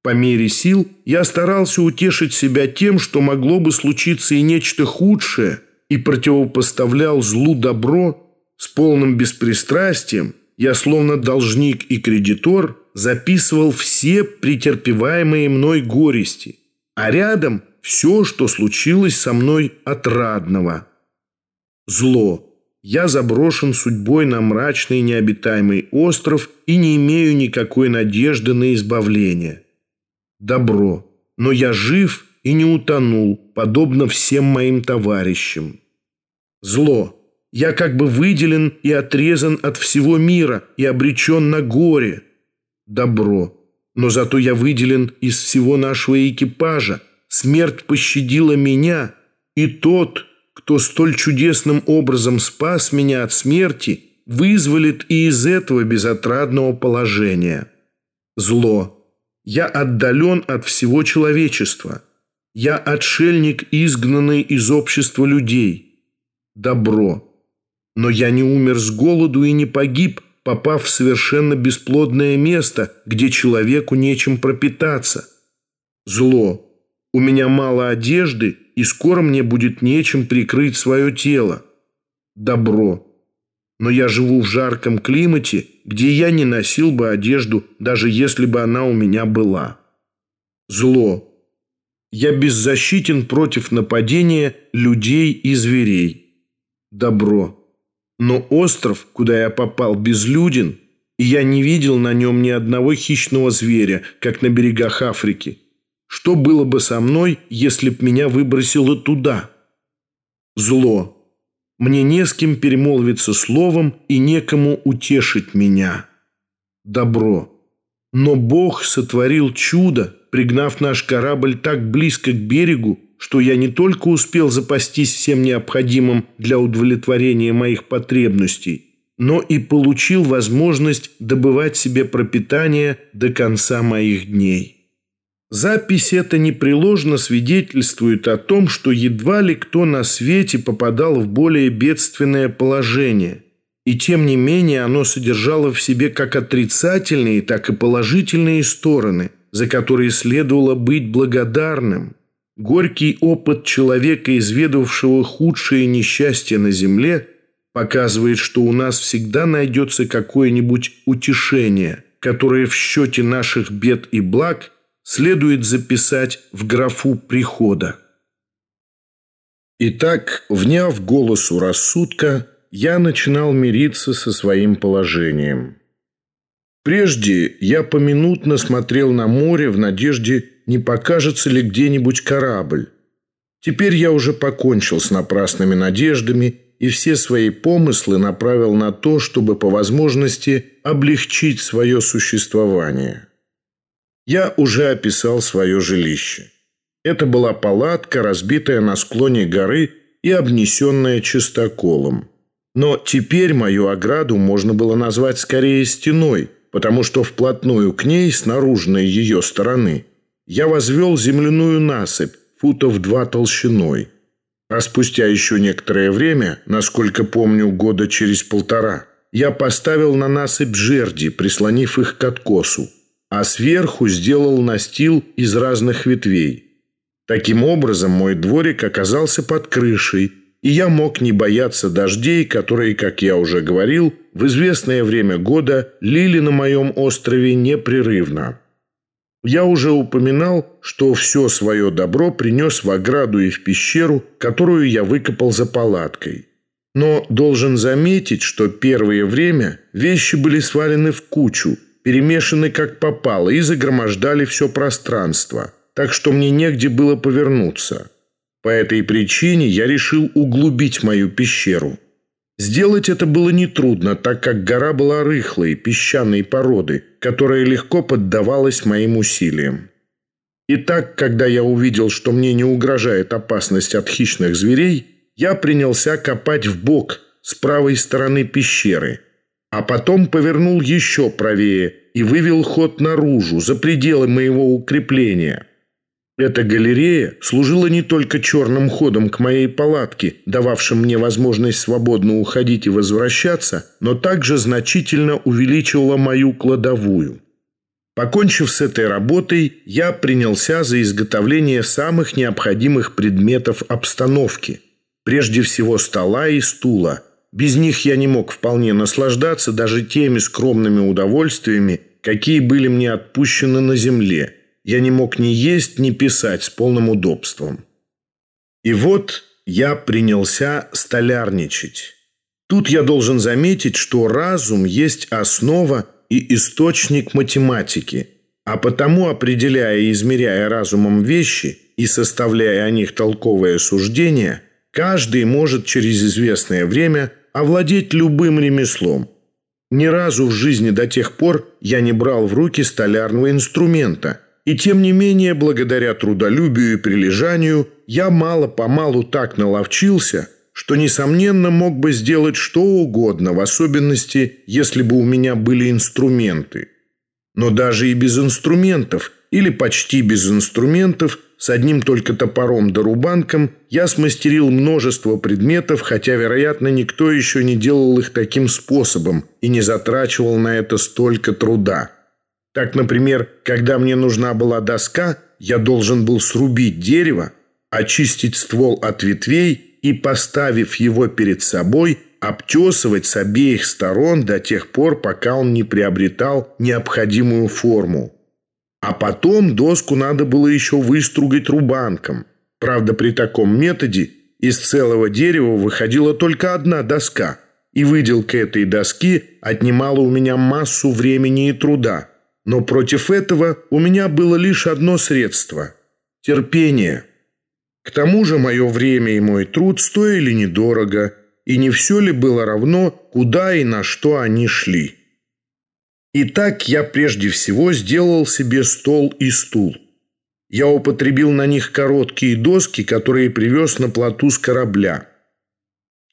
По мере сил я старался утешить себя тем, что могло бы случиться и нечто худшее, и противопоставлял злу добро с полным беспристрастием. Я, словно должник и кредитор, записывал все претерпеваемые мной горести, а рядом все, что случилось со мной отрадного. Зло. Я заброшен судьбой на мрачный необитаемый остров и не имею никакой надежды на избавление добро, но я жив и не утонул, подобно всем моим товарищам. Зло. Я как бы выделен и отрезан от всего мира и обречен на горе. Добро. Но зато я выделен из всего нашего экипажа. Смерть пощадила меня, и тот, кто столь чудесным образом спас меня от смерти, вызволит и из этого безотрадного положения. Зло. Я отдален от всего человечества. Я отшельник, изгнанный из общества людей. Добро. Но я не умер с голоду и не погиб, попав в совершенно бесплодное место, где человеку нечем пропитаться. Зло. У меня мало одежды, и скоро мне будет нечем прикрыть свое тело. Добро но я живу в жарком климате, где я не носил бы одежду, даже если бы она у меня была. Зло. Я беззащитен против нападения людей и зверей. Добро. Но остров, куда я попал, безлюден, и я не видел на нем ни одного хищного зверя, как на берегах Африки. Что было бы со мной, если б меня выбросило туда? Зло. Мне не с кем перемолвиться словом и некому утешить меня. Добро. Но Бог сотворил чудо, пригнав наш корабль так близко к берегу, что я не только успел запастись всем необходимым для удовлетворения моих потребностей, но и получил возможность добывать себе пропитание до конца моих дней. Запись эта непреложно свидетельствует о том, что едва ли кто на свете попадал в более бедственное положение. И тем не менее оно содержало в себе как отрицательные, так и положительные стороны, за которые следовало быть благодарным. Горький опыт человека, изведавшего худшее несчастье на земле, показывает, что у нас всегда найдется какое-нибудь утешение, которое в счете наших бед и благ – следует записать в графу прихода. Итак, вняв голосу рассудка, я начинал мириться со своим положением. Прежде я поминутно смотрел на море в надежде, не покажется ли где-нибудь корабль. Теперь я уже покончил с напрасными надеждами и все свои помыслы направил на то, чтобы по возможности облегчить свое существование. Я уже описал свое жилище. Это была палатка, разбитая на склоне горы и обнесенная чистоколом. Но теперь мою ограду можно было назвать скорее стеной, потому что вплотную к ней, с наружной ее стороны, я возвел земляную насыпь, футов два толщиной. А спустя еще некоторое время, насколько помню, года через полтора, я поставил на насыпь жерди, прислонив их к откосу а сверху сделал настил из разных ветвей. Таким образом, мой дворик оказался под крышей, и я мог не бояться дождей, которые, как я уже говорил, в известное время года лили на моем острове непрерывно. Я уже упоминал, что все свое добро принес в ограду и в пещеру, которую я выкопал за палаткой. Но должен заметить, что первое время вещи были свалены в кучу, перемешаны как попало и загромождали все пространство, так что мне негде было повернуться. По этой причине я решил углубить мою пещеру. Сделать это было нетрудно, так как гора была рыхлой, песчаной породы, которая легко поддавалась моим усилиям. Итак, когда я увидел, что мне не угрожает опасность от хищных зверей, я принялся копать в бок с правой стороны пещеры, а потом повернул еще правее и вывел ход наружу, за пределы моего укрепления – эта галерея служила не только черным ходом к моей палатке, дававшим мне возможность свободно уходить и возвращаться, но также значительно увеличивала мою кладовую. Покончив с этой работой, я принялся за изготовление самых необходимых предметов обстановки. Прежде всего стола и стула. Без них я не мог вполне наслаждаться даже теми скромными удовольствиями, какие были мне отпущены на земле – я не мог ни есть, ни писать с полным удобством. И вот я принялся столярничать. Тут я должен заметить, что разум есть основа и источник математики, а потому, определяя и измеряя разумом вещи и составляя о них толковое суждение, каждый может через известное время овладеть любым ремеслом. Ни разу в жизни до тех пор я не брал в руки столярного инструмента – и тем не менее, благодаря трудолюбию и прилежанию, я мало-помалу так наловчился, что, несомненно, мог бы сделать что угодно, в особенности, если бы у меня были инструменты. Но даже и без инструментов, или почти без инструментов, с одним только топором да рубанком, я смастерил множество предметов, хотя, вероятно, никто еще не делал их таким способом и не затрачивал на это столько труда. Так, например, когда мне нужна была доска, я должен был срубить дерево, очистить ствол от ветвей и, поставив его перед собой, обтесывать с обеих сторон до тех пор, пока он не приобретал необходимую форму. А потом доску надо было еще выстругать рубанком. Правда, при таком методе из целого дерева выходила только одна доска, и выделка этой доски отнимала у меня массу времени и труда – но против этого у меня было лишь одно средство – терпение. К тому же мое время и мой труд стоили недорого, и не все ли было равно, куда и на что они шли. Итак, я прежде всего сделал себе стол и стул. Я употребил на них короткие доски, которые привез на плоту с корабля.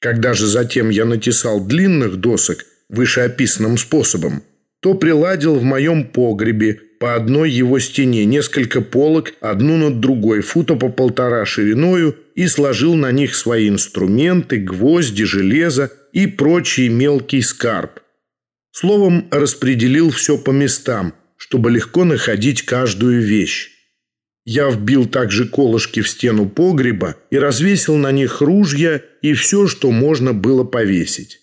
Когда же затем я натесал длинных досок вышеописанным способом – то приладил в моем погребе по одной его стене несколько полок, одну над другой, фута по полтора шириною, и сложил на них свои инструменты, гвозди, железо и прочий мелкий скарб. Словом, распределил все по местам, чтобы легко находить каждую вещь. Я вбил также колышки в стену погреба и развесил на них ружья и все, что можно было повесить.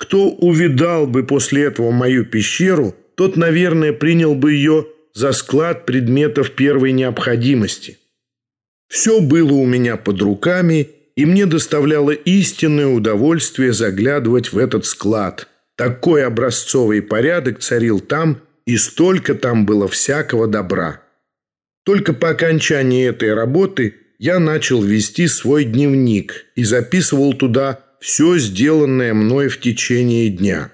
Кто увидал бы после этого мою пещеру, тот, наверное, принял бы ее за склад предметов первой необходимости. Все было у меня под руками, и мне доставляло истинное удовольствие заглядывать в этот склад. Такой образцовый порядок царил там, и столько там было всякого добра. Только по окончании этой работы я начал вести свой дневник и записывал туда все сделанное мной в течение дня.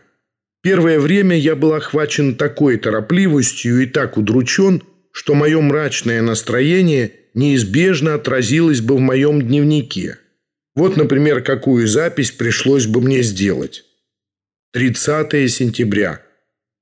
Первое время я был охвачен такой торопливостью и так удручен, что мое мрачное настроение неизбежно отразилось бы в моем дневнике. Вот, например, какую запись пришлось бы мне сделать. 30 сентября.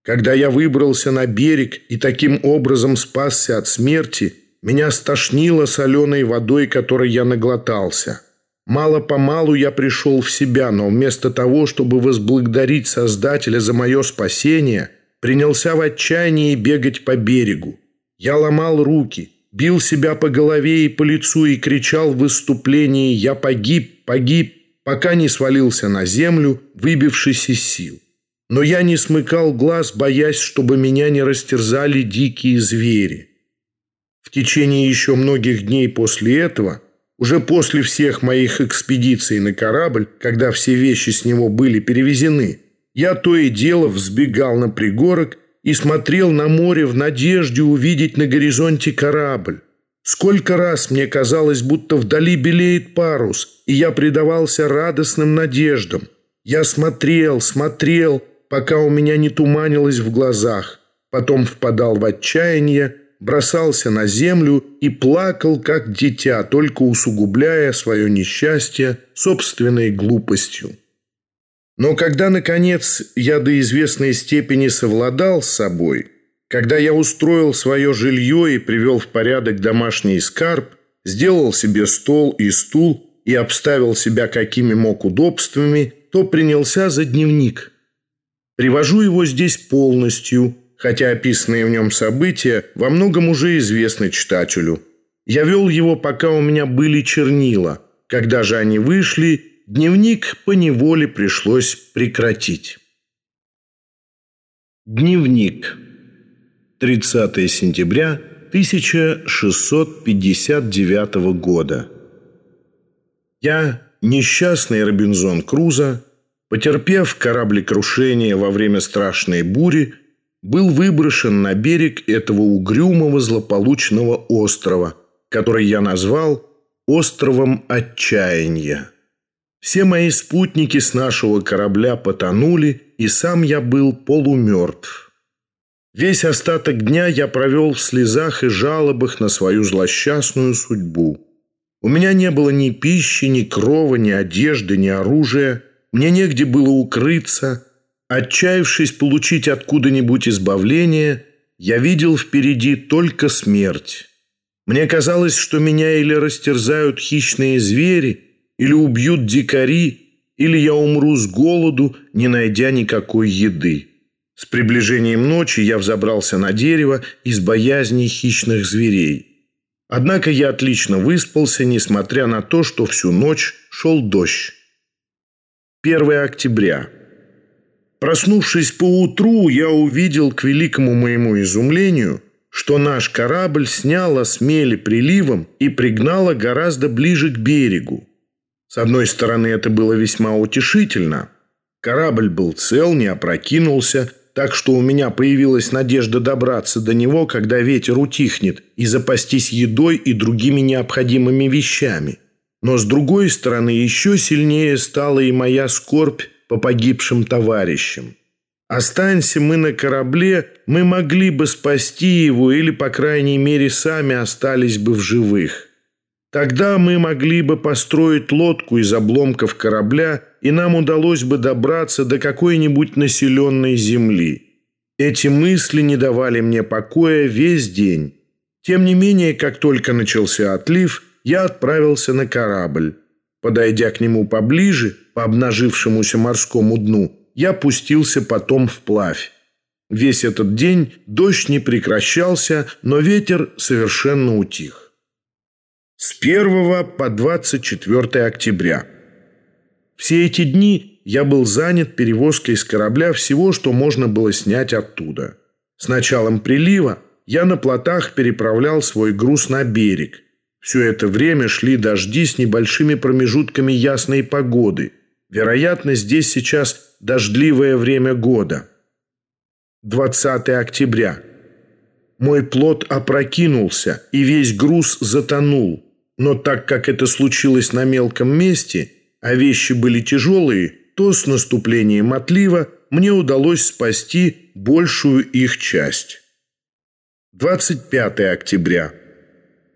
Когда я выбрался на берег и таким образом спасся от смерти, меня стошнило соленой водой, которой я наглотался. Мало-помалу я пришел в себя, но вместо того, чтобы возблагодарить Создателя за мое спасение, принялся в отчаянии бегать по берегу. Я ломал руки, бил себя по голове и по лицу и кричал в выступлении «Я погиб, погиб», пока не свалился на землю, выбившись из сил. Но я не смыкал глаз, боясь, чтобы меня не растерзали дикие звери. В течение еще многих дней после этого, уже после всех моих экспедиций на корабль, когда все вещи с него были перевезены, я то и дело взбегал на пригорок и смотрел на море в надежде увидеть на горизонте корабль. Сколько раз мне казалось, будто вдали белеет парус, и я предавался радостным надеждам. Я смотрел, смотрел, пока у меня не туманилось в глазах. Потом впадал в отчаяние, бросался на землю и плакал, как дитя, только усугубляя свое несчастье собственной глупостью. Но когда, наконец, я до известной степени совладал с собой – когда я устроил свое жилье и привел в порядок домашний скарб, сделал себе стол и стул и обставил себя какими мог удобствами, то принялся за дневник. Привожу его здесь полностью, хотя описанные в нем события во многом уже известны читателю. Я вел его, пока у меня были чернила. Когда же они вышли, дневник по неволе пришлось прекратить. Дневник. 30 сентября 1659 года. Я, несчастный Робинзон Крузо, потерпев кораблекрушение во время страшной бури, был выброшен на берег этого угрюмого злополучного острова, который я назвал «Островом Отчаяния». Все мои спутники с нашего корабля потонули, и сам я был полумертв. Весь остаток дня я провел в слезах и жалобах на свою злосчастную судьбу. У меня не было ни пищи, ни крова, ни одежды, ни оружия. Мне негде было укрыться. Отчаявшись получить откуда-нибудь избавление, я видел впереди только смерть. Мне казалось, что меня или растерзают хищные звери, или убьют дикари, или я умру с голоду, не найдя никакой еды. С приближением ночи я взобрался на дерево из боязни хищных зверей. Однако я отлично выспался, несмотря на то, что всю ночь шел дождь. 1 октября. Проснувшись поутру, я увидел, к великому моему изумлению, что наш корабль снял с мели приливом и пригнало гораздо ближе к берегу. С одной стороны, это было весьма утешительно. Корабль был цел, не опрокинулся – так что у меня появилась надежда добраться до него, когда ветер утихнет, и запастись едой и другими необходимыми вещами. Но с другой стороны, еще сильнее стала и моя скорбь по погибшим товарищам. Останься мы на корабле, мы могли бы спасти его или, по крайней мере, сами остались бы в живых. Тогда мы могли бы построить лодку из обломков корабля, и нам удалось бы добраться до какой-нибудь населенной земли. Эти мысли не давали мне покоя весь день. Тем не менее, как только начался отлив, я отправился на корабль. Подойдя к нему поближе, по обнажившемуся морскому дну, я пустился потом вплавь. Весь этот день дождь не прекращался, но ветер совершенно утих. С 1 по 24 октября. Все эти дни я был занят перевозкой с корабля всего, что можно было снять оттуда. С началом прилива я на плотах переправлял свой груз на берег. Все это время шли дожди с небольшими промежутками ясной погоды. Вероятно, здесь сейчас дождливое время года. 20 октября. Мой плот опрокинулся, и весь груз затонул. Но так как это случилось на мелком месте, а вещи были тяжелые, то с наступлением отлива мне удалось спасти большую их часть. 25 октября.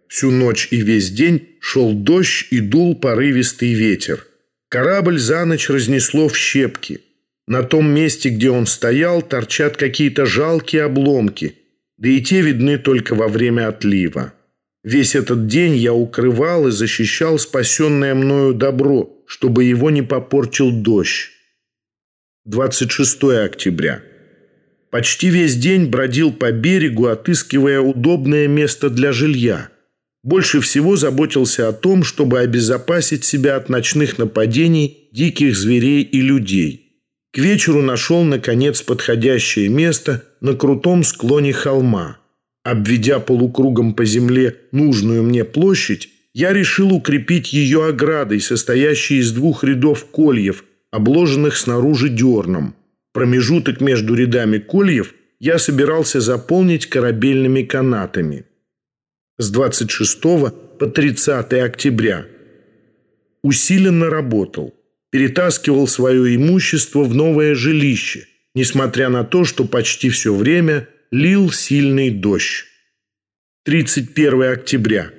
Всю ночь и весь день шел дождь и дул порывистый ветер. Корабль за ночь разнесло в щепки. На том месте, где он стоял, торчат какие-то жалкие обломки, да и те видны только во время отлива. Весь этот день я укрывал и защищал спасенное мною добро, чтобы его не попортил дождь. 26 октября. Почти весь день бродил по берегу, отыскивая удобное место для жилья. Больше всего заботился о том, чтобы обезопасить себя от ночных нападений диких зверей и людей. К вечеру нашел, наконец, подходящее место на крутом склоне холма. Обведя полукругом по земле нужную мне площадь, я решил укрепить ее оградой, состоящей из двух рядов кольев, обложенных снаружи дерном. Промежуток между рядами кольев я собирался заполнить корабельными канатами. С 26 по 30 октября усиленно работал, перетаскивал свое имущество в новое жилище, несмотря на то, что почти все время лил сильный дождь. 31 октября.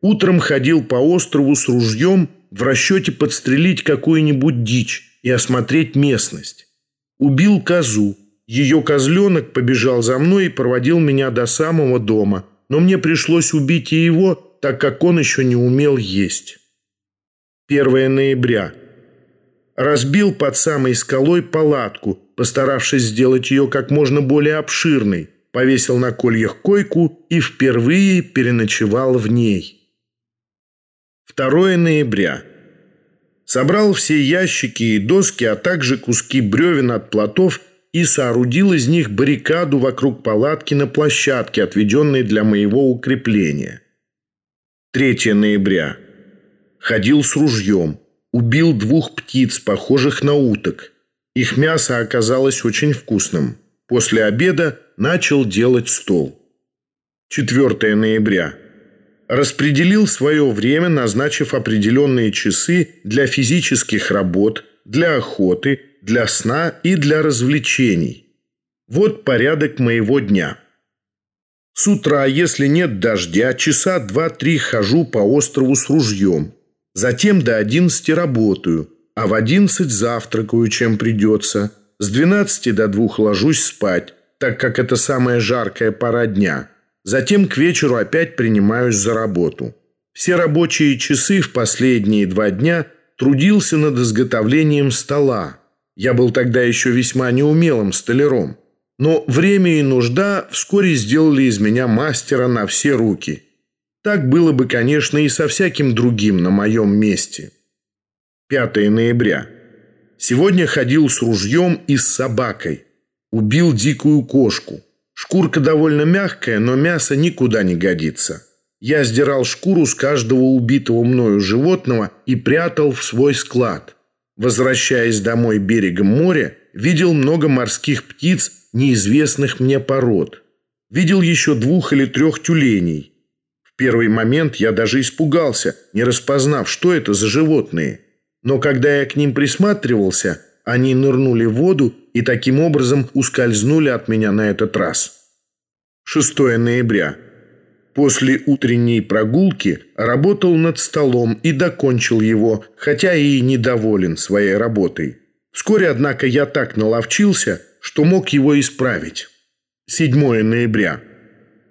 Утром ходил по острову с ружьем в расчете подстрелить какую-нибудь дичь и осмотреть местность. Убил козу. Ее козленок побежал за мной и проводил меня до самого дома, но мне пришлось убить и его, так как он еще не умел есть. 1 ноября. Разбил под самой скалой палатку, постаравшись сделать ее как можно более обширной, повесил на кольях койку и впервые переночевал в ней. 2 ноября. Собрал все ящики и доски, а также куски бревен от плотов и соорудил из них баррикаду вокруг палатки на площадке, отведенной для моего укрепления. 3 ноября. Ходил с ружьем. Убил двух птиц, похожих на уток. Их мясо оказалось очень вкусным. После обеда начал делать стол. 4 ноября распределил свое время, назначив определенные часы для физических работ, для охоты, для сна и для развлечений. Вот порядок моего дня. С утра, если нет дождя, часа два-три хожу по острову с ружьем. Затем до одиннадцати работаю, а в одиннадцать завтракаю, чем придется. С двенадцати до двух ложусь спать, так как это самая жаркая пора дня. Затем к вечеру опять принимаюсь за работу. Все рабочие часы в последние два дня трудился над изготовлением стола. Я был тогда еще весьма неумелым столяром. Но время и нужда вскоре сделали из меня мастера на все руки. Так было бы, конечно, и со всяким другим на моем месте. 5 ноября. Сегодня ходил с ружьем и с собакой. Убил дикую кошку. Шкурка довольно мягкая, но мясо никуда не годится. Я сдирал шкуру с каждого убитого мною животного и прятал в свой склад. Возвращаясь домой берегом моря, видел много морских птиц неизвестных мне пород. Видел еще двух или трех тюленей. В первый момент я даже испугался, не распознав, что это за животные. Но когда я к ним присматривался, они нырнули в воду и таким образом ускользнули от меня на этот раз. 6 ноября. После утренней прогулки работал над столом и докончил его, хотя и недоволен своей работой. Вскоре, однако, я так наловчился, что мог его исправить. 7 ноября.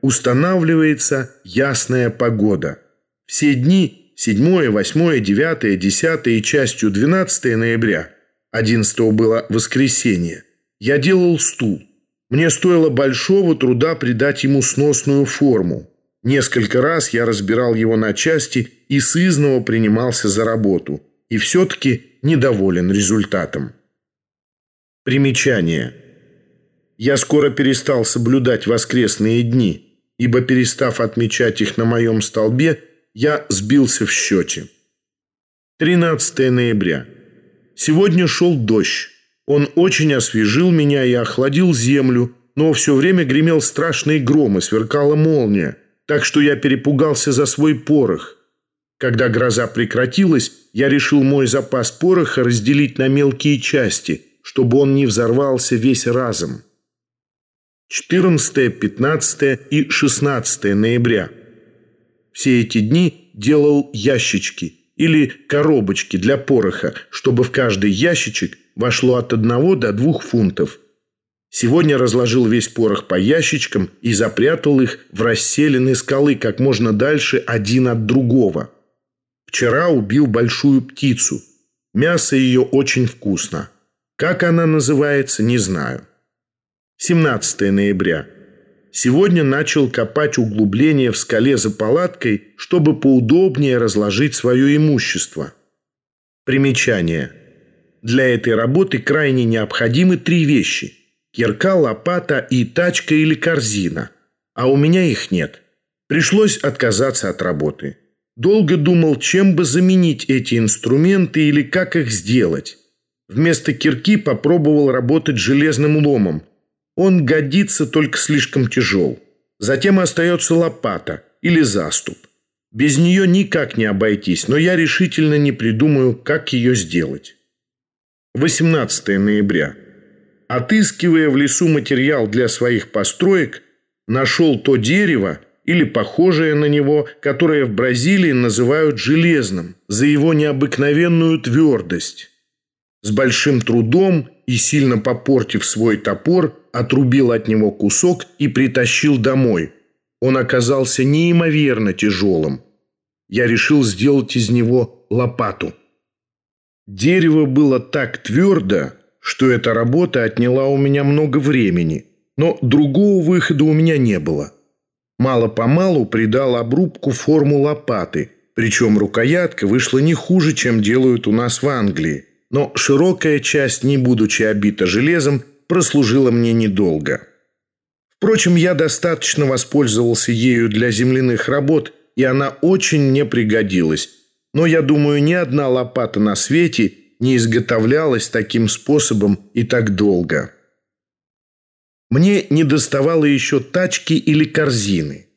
Устанавливается ясная погода. Все дни 7, 8, 9, 10 и частью 12 ноября – 11 было воскресенье. Я делал стул. Мне стоило большого труда придать ему сносную форму. Несколько раз я разбирал его на части и сызново принимался за работу. И все-таки недоволен результатом. Примечание. Я скоро перестал соблюдать воскресные дни, ибо, перестав отмечать их на моем столбе, я сбился в счете. 13 ноября. Сегодня шел дождь. Он очень освежил меня и охладил землю, но все время гремел страшный гром и сверкала молния, так что я перепугался за свой порох. Когда гроза прекратилась, я решил мой запас пороха разделить на мелкие части, чтобы он не взорвался весь разом. 14, 15 и 16 ноября. Все эти дни делал ящички – или коробочки для пороха, чтобы в каждый ящичек вошло от одного до двух фунтов. Сегодня разложил весь порох по ящичкам и запрятал их в расселенные скалы как можно дальше один от другого. Вчера убил большую птицу. Мясо ее очень вкусно. Как она называется, не знаю. 17 ноября. Сегодня начал копать углубление в скале за палаткой, чтобы поудобнее разложить свое имущество. Примечание. для этой работы крайне необходимы три вещи – кирка, лопата и тачка или корзина. А у меня их нет. Пришлось отказаться от работы. Долго думал, чем бы заменить эти инструменты или как их сделать. Вместо кирки попробовал работать железным ломом. Он годится, только слишком тяжел. Затем остается лопата или заступ. Без нее никак не обойтись, но я решительно не придумаю, как ее сделать. 18 ноября. Отыскивая в лесу материал для своих построек, нашел то дерево или похожее на него, которое в Бразилии называют железным, за его необыкновенную твердость. С большим трудом и сильно попортив свой топор, отрубил от него кусок и притащил домой. Он оказался неимоверно тяжелым. Я решил сделать из него лопату. Дерево было так твердо, что эта работа отняла у меня много времени, но другого выхода у меня не было. Мало-помалу придал обрубку форму лопаты, причем рукоятка вышла не хуже, чем делают у нас в Англии, но широкая часть, не будучи обита железом, прослужила мне недолго. Впрочем, я достаточно воспользовался ею для земляных работ, и она очень мне пригодилась, но я думаю, ни одна лопата на свете не изготовлялась таким способом и так долго. Мне не доставало еще тачки или корзины.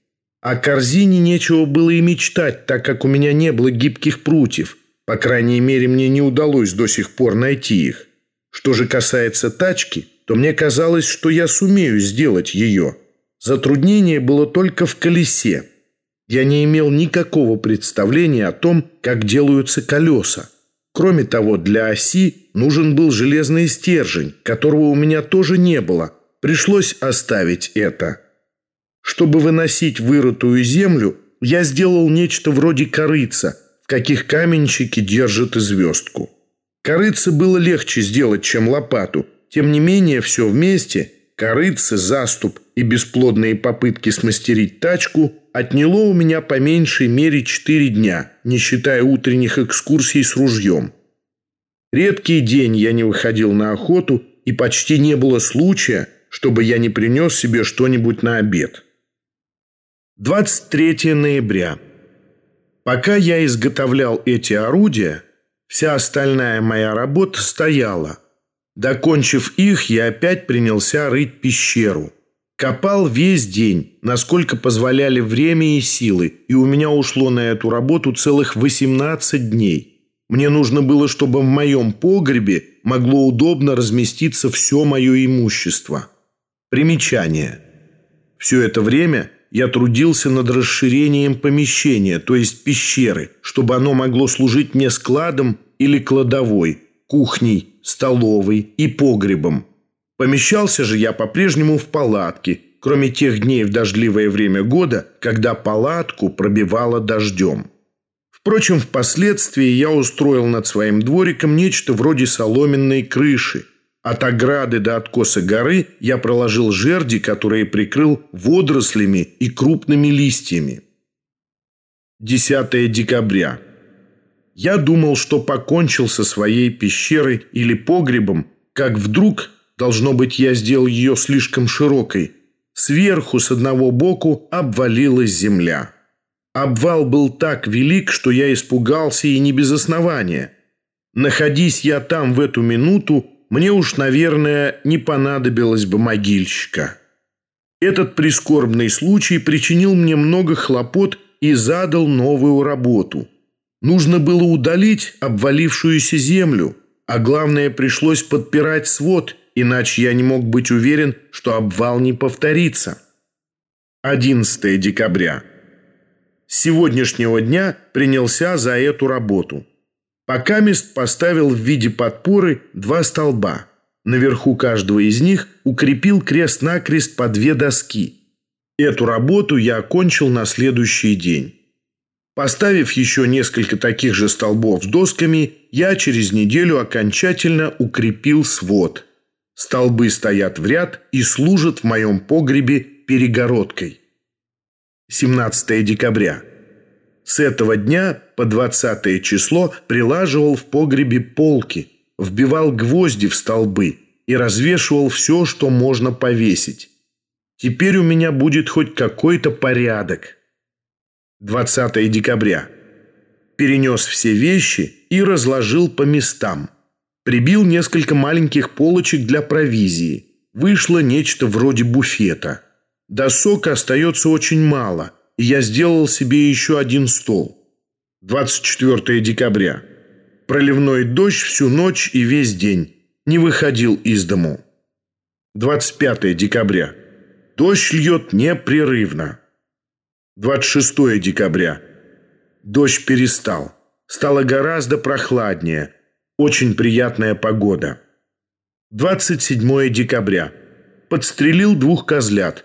О корзине нечего было и мечтать, так как у меня не было гибких прутьев. По крайней мере, мне не удалось до сих пор найти их. Что же касается тачки, то мне казалось, что я сумею сделать ее. Затруднение было только в колесе – я не имел никакого представления о том, как делаются колеса. Кроме того, для оси нужен был железный стержень, которого у меня тоже не было. Пришлось оставить это. Чтобы выносить вырытую землю, я сделал нечто вроде корыца, в каких каменщики держат и звездку. Корыце было легче сделать, чем лопату. Тем не менее, все вместе – корыце, заступ и бесплодные попытки смастерить тачку отняло у меня по меньшей мере четыре дня, не считая утренних экскурсий с ружьем. Редкий день я не выходил на охоту, и почти не было случая, чтобы я не принес себе что-нибудь на обед. 23 ноября. Пока я изготовлял эти орудия, вся остальная моя работа стояла. Докончив их, я опять принялся рыть пещеру – Копал весь день, насколько позволяли время и силы, и у меня ушло на эту работу целых 18 дней. Мне нужно было, чтобы в моем погребе могло удобно разместиться все мое имущество. Примечание. Все это время я трудился над расширением помещения, то есть пещеры, чтобы оно могло служить мне складом или кладовой, кухней, столовой и погребом – Помещался же я по-прежнему в палатке, кроме тех дней в дождливое время года, когда палатку пробивало дождем. Впрочем, впоследствии я устроил над своим двориком нечто вроде соломенной крыши. От ограды до откоса горы я проложил жерди, которые прикрыл водорослями и крупными листьями. 10 декабря. Я думал, что покончил со своей пещерой или погребом, как вдруг Должно быть, я сделал ее слишком широкой. Сверху с одного боку обвалилась земля. Обвал был так велик, что я испугался и не без основания. Находись я там в эту минуту, мне уж, наверное, не понадобилось бы могильщика. Этот прискорбный случай причинил мне много хлопот и задал новую работу. Нужно было удалить обвалившуюся землю, а главное, пришлось подпирать свод – иначе я не мог быть уверен, что обвал не повторится. 11 декабря. С сегодняшнего дня принялся за эту работу. Пока мест поставил в виде подпоры два столба. Наверху каждого из них укрепил крест-накрест по две доски. Эту работу я окончил на следующий день. Поставив еще несколько таких же столбов с досками, я через неделю окончательно укрепил свод – Столбы стоят в ряд и служат в моем погребе перегородкой. 17 декабря. С этого дня по 20 число прилаживал в погребе полки. вбивал гвозди в столбы и развешивал все, что можно повесить. Теперь у меня будет хоть какой-то порядок. 20 декабря. Перенес все вещи и разложил по местам. Прибил несколько маленьких полочек для провизии. Вышло нечто вроде буфета. Досок остается очень мало, и я сделал себе еще один стол. 24 декабря. Проливной дождь всю ночь и весь день. Не выходил из дому. 25 декабря. Дождь льет непрерывно. 26 декабря. Дождь перестал. Стало гораздо прохладнее. Очень приятная погода. 27 декабря. Подстрелил двух козлят.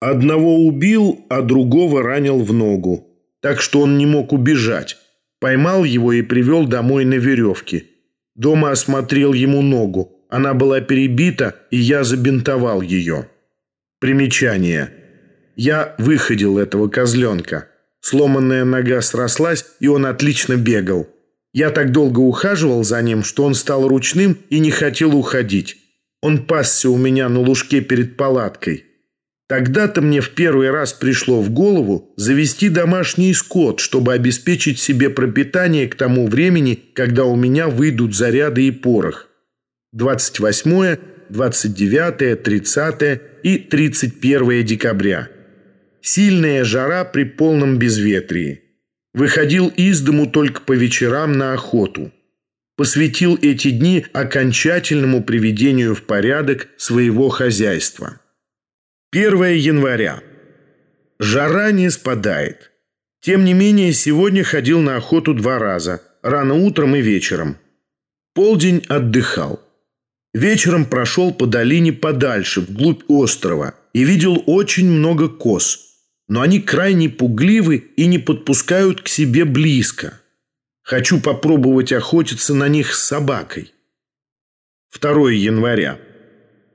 Одного убил, а другого ранил в ногу. Так что он не мог убежать. Поймал его и привел домой на веревке. Дома осмотрел ему ногу. Она была перебита, и я забинтовал ее. Примечание. Я выходил этого козленка. Сломанная нога срослась, и он отлично бегал. Я так долго ухаживал за ним, что он стал ручным и не хотел уходить. Он пасся у меня на лужке перед палаткой. Тогда-то мне в первый раз пришло в голову завести домашний скот, чтобы обеспечить себе пропитание к тому времени, когда у меня выйдут заряды и порох. 28, 29, 30 и 31 декабря. Сильная жара при полном безветрии. Выходил из дому только по вечерам на охоту. Посвятил эти дни окончательному приведению в порядок своего хозяйства. 1 января. Жара не спадает. Тем не менее, сегодня ходил на охоту два раза, рано утром и вечером. Полдень отдыхал. Вечером прошел по долине подальше, вглубь острова, и видел очень много коз – но они крайне пугливы и не подпускают к себе близко. Хочу попробовать охотиться на них с собакой. 2 января.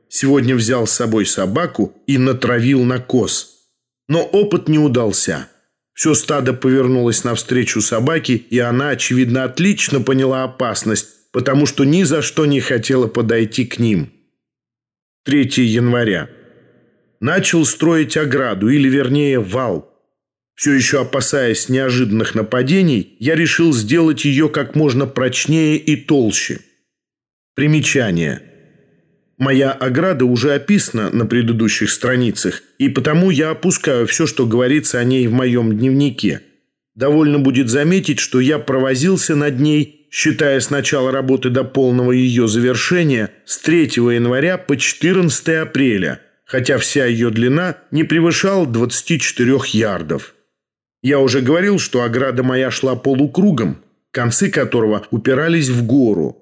Сегодня взял с собой собаку и натравил на коз. Но опыт не удался. Все стадо повернулось навстречу собаке, и она, очевидно, отлично поняла опасность, потому что ни за что не хотела подойти к ним. 3 января начал строить ограду, или вернее вал. Все еще опасаясь неожиданных нападений, я решил сделать ее как можно прочнее и толще. Примечание. Моя ограда уже описана на предыдущих страницах, и потому я опускаю все, что говорится о ней в моем дневнике. Довольно будет заметить, что я провозился над ней, считая с начала работы до полного ее завершения, с 3 января по 14 апреля – хотя вся ее длина не превышала 24 ярдов. Я уже говорил, что ограда моя шла полукругом, концы которого упирались в гору.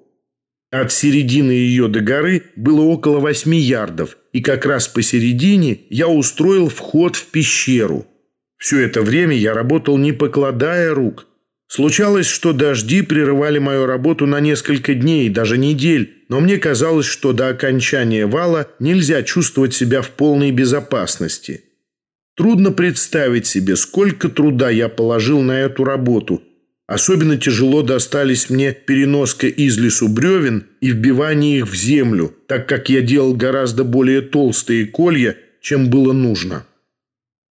От середины ее до горы было около 8 ярдов, и как раз посередине я устроил вход в пещеру. Все это время я работал не покладая рук – Случалось, что дожди прерывали мою работу на несколько дней, даже недель, но мне казалось, что до окончания вала нельзя чувствовать себя в полной безопасности. Трудно представить себе, сколько труда я положил на эту работу. Особенно тяжело достались мне переноска из лесу бревен и вбивание их в землю, так как я делал гораздо более толстые колья, чем было нужно.